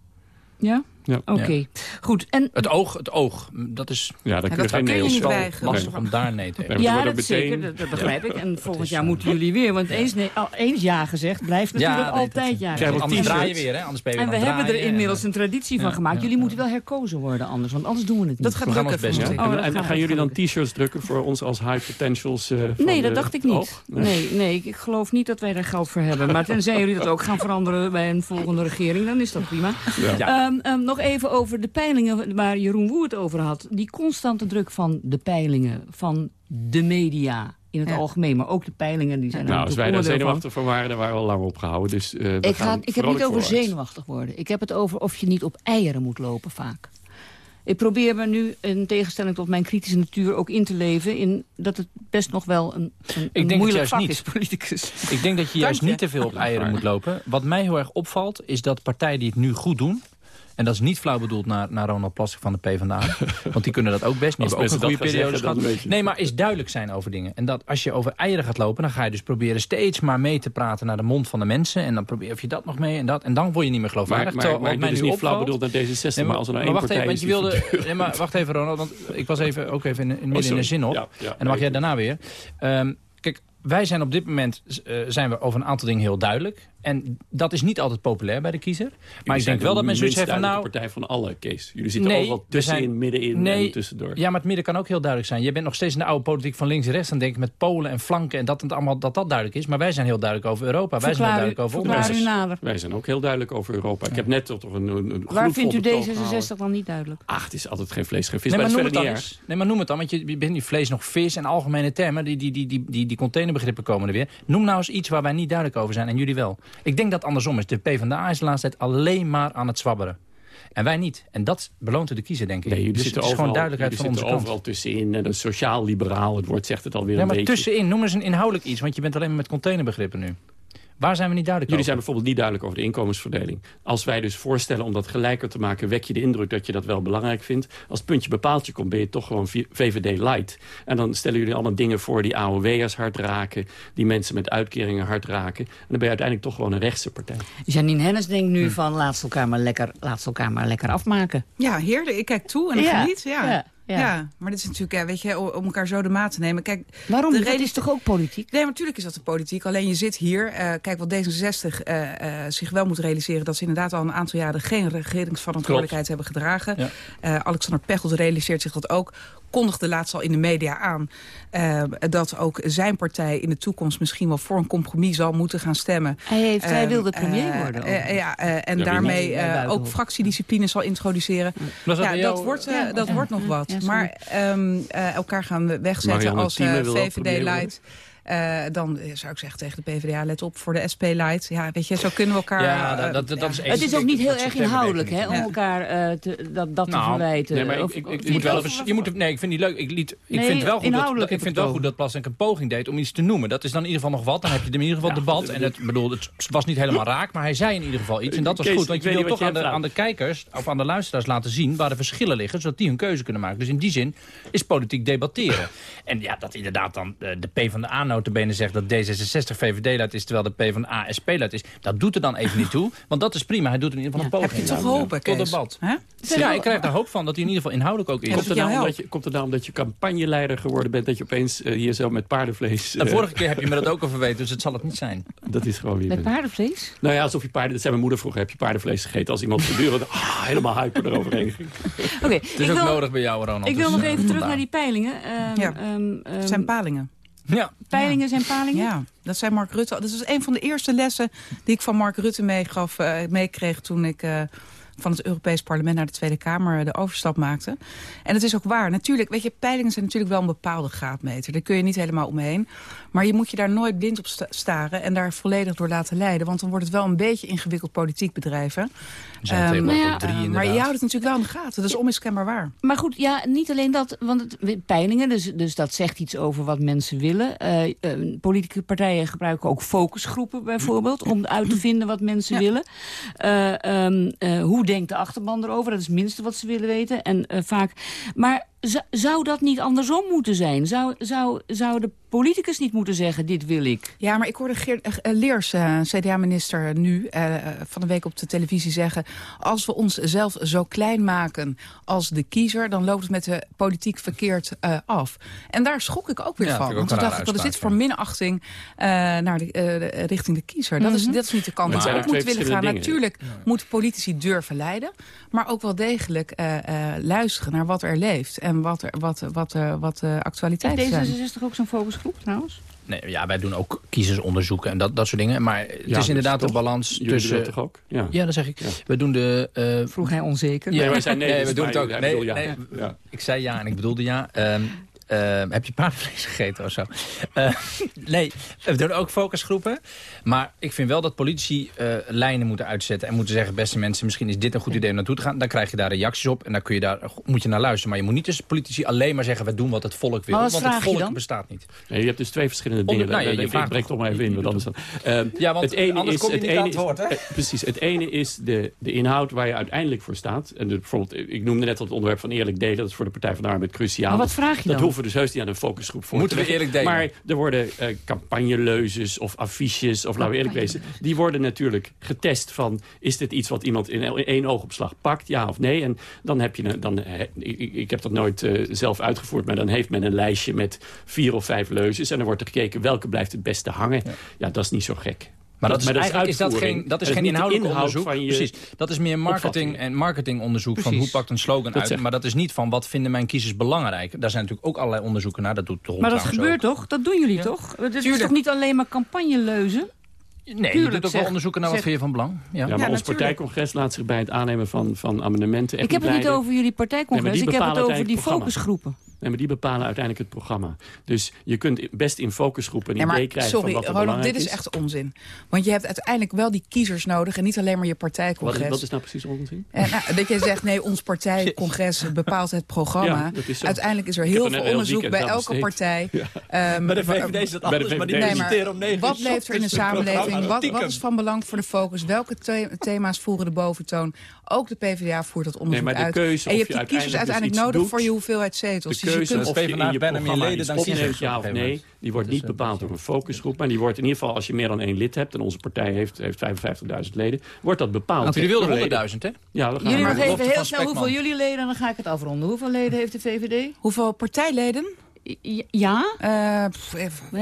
G: ja?
F: Ja. Oké, goed. En...
H: Het oog, het oog, dat is...
V: Ja,
G: dan
V: kun je
G: niet
H: Lastig om daar nee te hebben.
F: Ja, dat zeker, dat, begrijp ik. En volgend jaar
H: eh,
F: moeten jullie weer, want eens, nee, al, eens ja gezegd blijft natuurlijk altijd ja. gezegd.
H: anders draai je weer, hè? Anders ben je
F: en we hebben er inmiddels een traditie van gemaakt. Jullie moeten wel herkozen worden anders, want anders doen we het niet.
G: Oh, dat gaat lukken.
H: Best,
V: en gaan jullie dan t-shirts drukken voor ons als high potentials?
F: Nee, dat dacht ik niet. Nee, nee, ik geloof niet dat wij daar geld voor hebben. Maar tenzij jullie dat ook gaan veranderen bij een volgende regering, dan is dat prima. Ehm, ehm, nog nog even over de peilingen waar Jeroen Woert over had. Die constante druk van de peilingen, van de media in het algemeen. Maar ook de peilingen die zijn ja.
V: Nou, als wij daar zenuwachtig voor waren, daar waren we al lang op gehouden. Dus, eh,
F: ik,
V: gaan
F: ik heb niet over zenuwachtig worden. Ik heb het over of je niet op eieren moet lopen vaak. Ik probeer me nu, in tegenstelling tot mijn kritische natuur, ook in te leven... in dat het best nog wel een, een, moeilijk vak
H: niet.
F: is, politicus.
H: Ik denk dat je juist niet te veel op eieren moet lopen. Wat mij heel erg opvalt, is dat partijen die het nu goed doen... En dat is niet flauw bedoeld naar, naar Ronald Plastic van de PvdA. want die kunnen dat ook best.
V: niet.
H: Heb ook een goede periode gehad. Nee, maar is duidelijk zijn over dingen. En dat als je over eieren gaat lopen, dan ga je dus proberen steeds maar mee te praten naar de mond van de mensen. En dan probeer je dat nog mee en dat. En dan word je niet meer geloofwaardig.
V: Maar, maar,
H: maar
V: niet flauw bedoeld naar D66, maar, als er nou één
H: wacht
V: partij
H: even, want je wilde, nee, maar Wacht even, Ronald, want ik was even, ook even in, in in de zin op. En dan mag jij daarna weer. Ehm, kijk, wij zijn op dit moment eh, zijn we over een aantal dingen heel duidelijk en dat is niet altijd populair bij de kiezer. Maar ik denk wel dat mensen zoiets hebben nou...
V: de partij van alle, Kees. Jullie zitten
H: ook
V: overal tussenin, middenin en tussendoor.
H: Ja, maar het midden kan ook heel duidelijk zijn. Je bent nog steeds in de oude politiek van links en rechts. Dan denk ik met Polen en flanken en dat en allemaal dat dat duidelijk is. Maar wij zijn heel duidelijk over Europa. Wij zijn heel duidelijk over onderwijs.
V: wij zijn ook heel duidelijk over Europa. Ik heb net toch een, een, een
F: Waar vindt u D66 dan niet duidelijk?
V: Ach, het is altijd geen vlees, geen vis.
H: Nee,
V: maar,
H: noem het dan. Nee, maar noem het dan. Want je, bent niet vlees nog vis en algemene termen. Die, die, die, die, die, die containerbegrippen komen er weer. Noem nou eens iets waar wij niet duidelijk over zijn. En jullie wel. Ik denk dat andersom is. De PvdA is de laatste tijd alleen maar aan het zwabberen. En wij niet. En dat beloont de kiezer, denk ik. Dus het is
V: overal, gewoon
H: duidelijkheid van kant.
V: overal tussenin. En sociaal-liberaal, het woord zegt het alweer een beetje.
H: Ja, maar tussenin, noem eens een inhoudelijk iets. Want je bent alleen maar met containerbegrippen nu. Waar zijn we niet duidelijk
V: Jullie zijn bijvoorbeeld niet duidelijk over de inkomensverdeling. Als wij dus voorstellen om dat gelijker te maken... wek je de indruk dat je dat wel belangrijk vindt. Als het puntje bepaaltje komt, ben je toch gewoon VVD light. En dan stellen jullie allemaal dingen voor die AOW'ers hard raken... die mensen met uitkeringen hard raken. En dan ben je uiteindelijk toch gewoon een rechtse partij.
F: Janine Hennis denkt nu hm. van laat ze, elkaar maar lekker, laat elkaar maar lekker afmaken.
G: Ja, heerlijk. Ik kijk toe en
F: ja.
G: geniet. ja maar dit is natuurlijk, ja, weet je, om elkaar zo de maat te nemen. Kijk,
F: Waarom?
G: de
F: Dat
G: reden
F: is toch ook politiek?
G: Nee, maar natuurlijk is dat de politiek. Alleen je zit hier. eh, kijk, wat D66 eh, eh, zich wel moet realiseren... dat ze inderdaad al een aantal jaren geen regeringsverantwoordelijkheid hebben gedragen.
H: Ja.
G: Eh, Alexander Pechtold realiseert zich dat ook. Kondigde laatst al in de media aan... eh, dat ook zijn partij in de toekomst misschien wel voor een compromis zal moeten gaan stemmen.
F: Hij, heeft, hij
G: Ehm,
F: wilde premier worden. overigens.
G: ja, eh, en
V: Ja,
G: daarmee eh, ook fractiediscipline zal introduceren.
H: Dat
G: ja, dat
H: jou,
G: wordt, eh,
F: Ja,
G: dat
F: ja,
G: wordt nog wat. maar ehm, eh, elkaar gaan we wegzetten
V: Marianne
G: als
V: Thieme
G: eh, dan eh, zou ik zeggen tegen de PvdA, let op voor de SP-light. Ja, weet je, zo kunnen we elkaar...
H: Ja,
G: eh,
H: dat, dat, dat is
F: het is ook niet heel erg inhoudelijk hè, om
G: Ja.
F: elkaar eh, te, dat, dat te
H: Nou,
F: verwijten.
V: nee, maar ik-
F: Of-
V: ik-
H: moet wel even, je moet, nee, ik vind het niet leuk. Ik, liet, ik
F: Nee,
H: vind wel goed dat,
F: inhoudelijk
H: ik vind
F: ik
H: wel goed dat Plassenk een poging deed om iets te noemen. Dat is dan in ieder geval nog wat. Dan heb je in ieder geval debat. En het, bedoel, het was niet helemaal raak, maar hij zei in ieder geval iets. En dat was
V: Kees,
H: goed, want je wil toch aan de, aan de kijkers of aan de luisteraars laten zien waar de verschillen liggen, zodat die hun keuze kunnen maken. Dus in die zin is politiek debatteren. En ja, dat inderdaad dan eh, de P van de A notabene zegt dat D66 VVD-luid is, terwijl de P van de A SP-luid is. Dat doet er dan even niet toe, want dat is prima. Hij doet in ieder geval een
G: Heb
H: poging.
G: je toch
H: Ja,
G: hopen,
H: Tot debat.
G: Hè?
H: Ja, ik krijg daar hoop van dat hij in ieder geval inhoudelijk ook is.
V: Komt er, nou omdat je, komt er nou omdat je campagneleider geworden bent... dat je opeens eh, hier zo met paardenvlees...
H: De
V: eh,
H: vorige keer heb je me dat ook al verweten, dus het zal het niet zijn.
V: dat is gewoon weer...
F: Met paardenvlees?
V: Nou ja, alsof je paarden... Dat zei mijn moeder vroeger. Heb je paardenvlees gegeten? Als iemand voortdurend ah, helemaal hyper eroverheen ging.
F: Oké,
H: Het is
F: ik
H: ook
F: wil,
H: nodig bij jou, Ronald.
F: ik wil
H: dus,
F: nog even terug
H: vandaar.
F: naar die peilingen. Ehm,
G: Ja.
F: ehm, ehm,
G: Het zijn palingen.
H: Ja,
F: peilingen zijn palingen?
G: Ja, dat zei Mark Rutte. Dat is een van de eerste lessen die ik van Mark Rutte meegaf, eh, meekreeg toen ik eh, van het Europees Parlement naar de Tweede Kamer de overstap maakte. En het is ook waar. Natuurlijk, weet je, peilingen zijn natuurlijk wel een bepaalde graadmeter. Daar kun je niet helemaal omheen. Maar je moet je daar nooit blind op sta- staren en daar volledig door laten leiden. Want dan wordt het wel een beetje ingewikkeld politiek bedrijven.
H: Zijn
G: Ehm,
H: tegenwoordig
F: nou ja,
H: drie
G: maar
H: inderdaad.
G: je houdt het natuurlijk wel in de gaten. Dat is onmiskenbaar waar.
F: Maar goed, ja, niet alleen dat, want het, peilingen, dus, dus dat zegt iets over wat mensen willen. Eh, eh, politieke partijen gebruiken ook focusgroepen bijvoorbeeld, om uit te vinden wat mensen
G: Ja.
F: willen. Eh, ehm, eh, hoe denkt de achterban erover? Dat is het minste wat ze willen weten. En eh, vaak, maar zou dat niet andersom moeten zijn? Zou, zou, zou de politicus niet moeten zeggen, dit wil ik?
G: Ja, maar ik hoorde Geert eh, eh, Leers, eh, CDA-minister, nu van de week op de televisie zeggen... als we ons zelf zo klein maken als de kiezer... dan loopt het met de politiek verkeerd eh, af. En daar schrok ik ook weer
H: Ja,
G: van. Want toen dacht ik, wat is dit voor minachting eh, naar de, eh, de- richting de kiezer? Dat, is, dat is niet de kant
V: Maar
G: die
V: ook
G: moeten
V: twee
G: willen gaan. Natuurlijk moeten politici durven leiden... maar ook wel degelijk eh, eh, luisteren naar wat er leeft... en wat, er, wat, wat, eh, wat de actualiteiten zijn.
F: Heeft D66 ook zo'n focusgroep trouwens?
H: Nee, ja, wij doen ook kiezersonderzoeken en dat, dat soort dingen. Maar het
V: dus
H: is inderdaad de
V: toch?
H: balans tussen...
V: dat toch ook? Ja.
H: Ja, dat zeg ik.
V: Ja.
H: We doen de... eh,
F: Vroeg hij onzeker.
H: Ja,
V: Nee, wij zijn nee,
H: nee,
V: dus
H: we doen het ook. Nee,
V: bedoel ja.
H: nee,
V: Ja.
H: Ik zei ja en ik bedoelde ja. Ehm, ehm, heb je paardenvlees gegeten of zo? Eh, nee, we doen ook focusgroepen. Maar ik vind wel dat politici eh, lijnen moeten uitzetten. En moeten zeggen, beste mensen, misschien is dit een goed idee om naartoe te gaan. Dan krijg je daar reacties op en dan kun je daar, moet je naar luisteren. Maar je moet niet tussen politici alleen maar zeggen, we doen wat het volk wil. Want het
F: je
H: volk
F: dan?
H: bestaat niet.
V: Nee, je hebt dus twee verschillende
H: Onder-
V: dingen.
H: nou
V: Daar-
H: je
V: ik
H: vraagt
V: breek
H: toch-
V: toch maar even in, want anders dan... Ehm,
H: Ja, want
V: het ene
H: anders
V: is,
H: kom je
V: het
H: niet aan
V: ene
H: het woord, hè?
V: is- eh, Precies, het ene is de, de inhoud waar je uiteindelijk voor staat. En de, bijvoorbeeld, ik noemde net al het onderwerp van eerlijk delen. Dat is voor de Partij van de Arbeid cruciaal.
F: Maar wat vraag je
V: Dat
F: dan?
V: Hoeven dus heus niet aan een focusgroep voor
H: Moeten
V: te
H: we eerlijk delen?
V: Maar er worden eh campagneleuzes of affiches, of laten we eerlijk wezen... die worden natuurlijk getest van... is dit iets wat iemand in één oogopslag pakt, ja of nee? En dan heb je... een- Dan, eh, ik, ik heb dat nooit eh, zelf uitgevoerd... maar dan heeft men een lijstje met vier of vijf leuzes... en dan wordt er gekeken welke blijft het beste hangen. Ja, dat is niet zo gek.
H: Maar dat is, eigenlijk is dat
V: uitvoering.
H: geen, dat is geen inhoudelijk
V: inhoud
H: onderzoek.
V: van je
H: Precies. Dat is meer marketing en marketingonderzoek van hoe pakt een slogan
V: Dat
H: uit.
V: zeg.
H: Maar dat is niet van wat vinden mijn kiezers belangrijk. Daar zijn natuurlijk ook allerlei onderzoeken naar. Dat doet de
F: Maar dat gebeurt
H: ook.
F: toch? Dat doen jullie toch? Het is
G: Tuurlijk.
F: toch niet alleen maar campagneleuzen?
H: Nee, je doet ook
F: zeg-
H: wel onderzoeken naar wat
F: zeg-
H: vind je van belang. Ja.
V: Ja, maar ons
G: natuurlijk.
V: partijcongres laat zich bij het aannemen van, van amendementen... echt
F: Ik heb het niet over jullie partijcongres. ik heb het over die focusgroepen.
V: Nee, maar die bepalen uiteindelijk het programma. Dus je kunt best in focusgroepen een
G: Ja, maar
V: idee krijgen
G: sorry,
V: van wat er
G: Ronald,
V: belangrijk
G: dit is echt onzin. Want je hebt uiteindelijk wel die kiezers nodig... en niet alleen maar je
V: Wat,
G: partijcongres.
V: wat is nou precies onzin?
G: En, nou, dat je zegt, nee, ons partijcongres bepaalt het programma.
V: Ja, dat is zo.
G: Uiteindelijk is er heel veel
V: heel
G: onderzoek bij elke
V: besteed.
G: partij. Ehm,
H: Bij de VVD is dat
V: de
H: anders, maar die
G: Nee, maar
H: presenteren om negen
G: wat leeft er in de samenleving? Wat, wat is van belang voor de focus? Welke the- thema's voeren de boventoon? Ook de PvdA voert dat onderzoek
V: maar de
G: uit.
V: keuze
G: en je hebt
V: je
G: die kiezers
V: uiteindelijk dus
G: nodig voor je hoeveelheid zetels.
V: De keuze
H: kunt
V: of je
H: PvdA
V: in je
H: bijna meer
V: programma
H: leden
V: iets
H: dan
V: opneemt, ja of nee. Die wordt niet bepaald door een focusgroep. Maar die wordt in ieder geval, als je meer dan één lid hebt... en onze partij heeft, heeft 55.000 leden, wordt dat bepaald.
H: Want jullie wilden
V: door leden.
H: 100.000, hè?
V: Ja, dan gaan
F: Jullie
V: we
F: nog even heel snel hoeveel jullie leden... en dan ga ik het afronden. Hoeveel leden heeft de VVD?
G: Hoeveel partijleden?
F: Ja?
G: Eh, pff,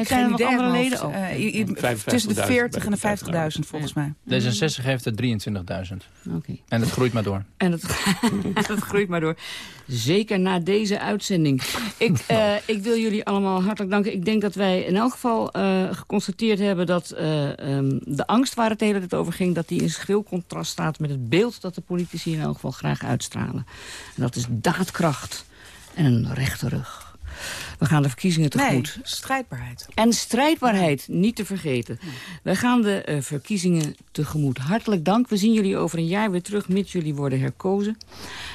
F: zijn er nog andere leden? Oh,
G: Eh, i- i-
V: 55.000
G: tussen de 40 en de
V: bij de
G: 50.000 volgens mij.
H: D66 heeft er 23.000.
F: Oké.
H: En het groeit maar door.
F: En dat, dat groeit maar door. Zeker na deze uitzending. Ik, eh, ik wil jullie allemaal hartelijk danken. Ik denk dat wij in elk geval eh, geconstateerd hebben... dat eh, ehm, de angst waar het hele tijd over ging... dat die in schril contrast staat met het beeld... dat de politici in elk geval graag uitstralen. En dat is daadkracht en een rechte rug. We gaan de verkiezingen
G: Nee,
F: tegemoet.
G: strijdbaarheid.
F: En strijdbaarheid, niet te vergeten. Wij gaan de eh, verkiezingen tegemoet. Hartelijk dank. We zien jullie over een jaar weer terug, mits jullie worden herkozen.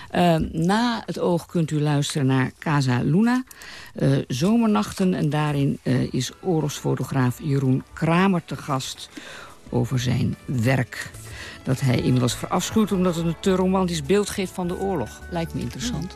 F: Eh, na het oog kunt u luisteren naar Casa Luna. eh, zomernachten en daarin is oorlogsfotograaf Jeroen Kramer te gast over zijn werk. Dat hij inmiddels verafschuwt omdat het een te romantisch beeld geeft van de oorlog. Lijkt me interessant.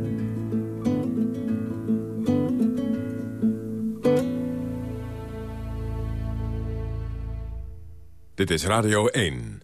E: Dit is Radio 1.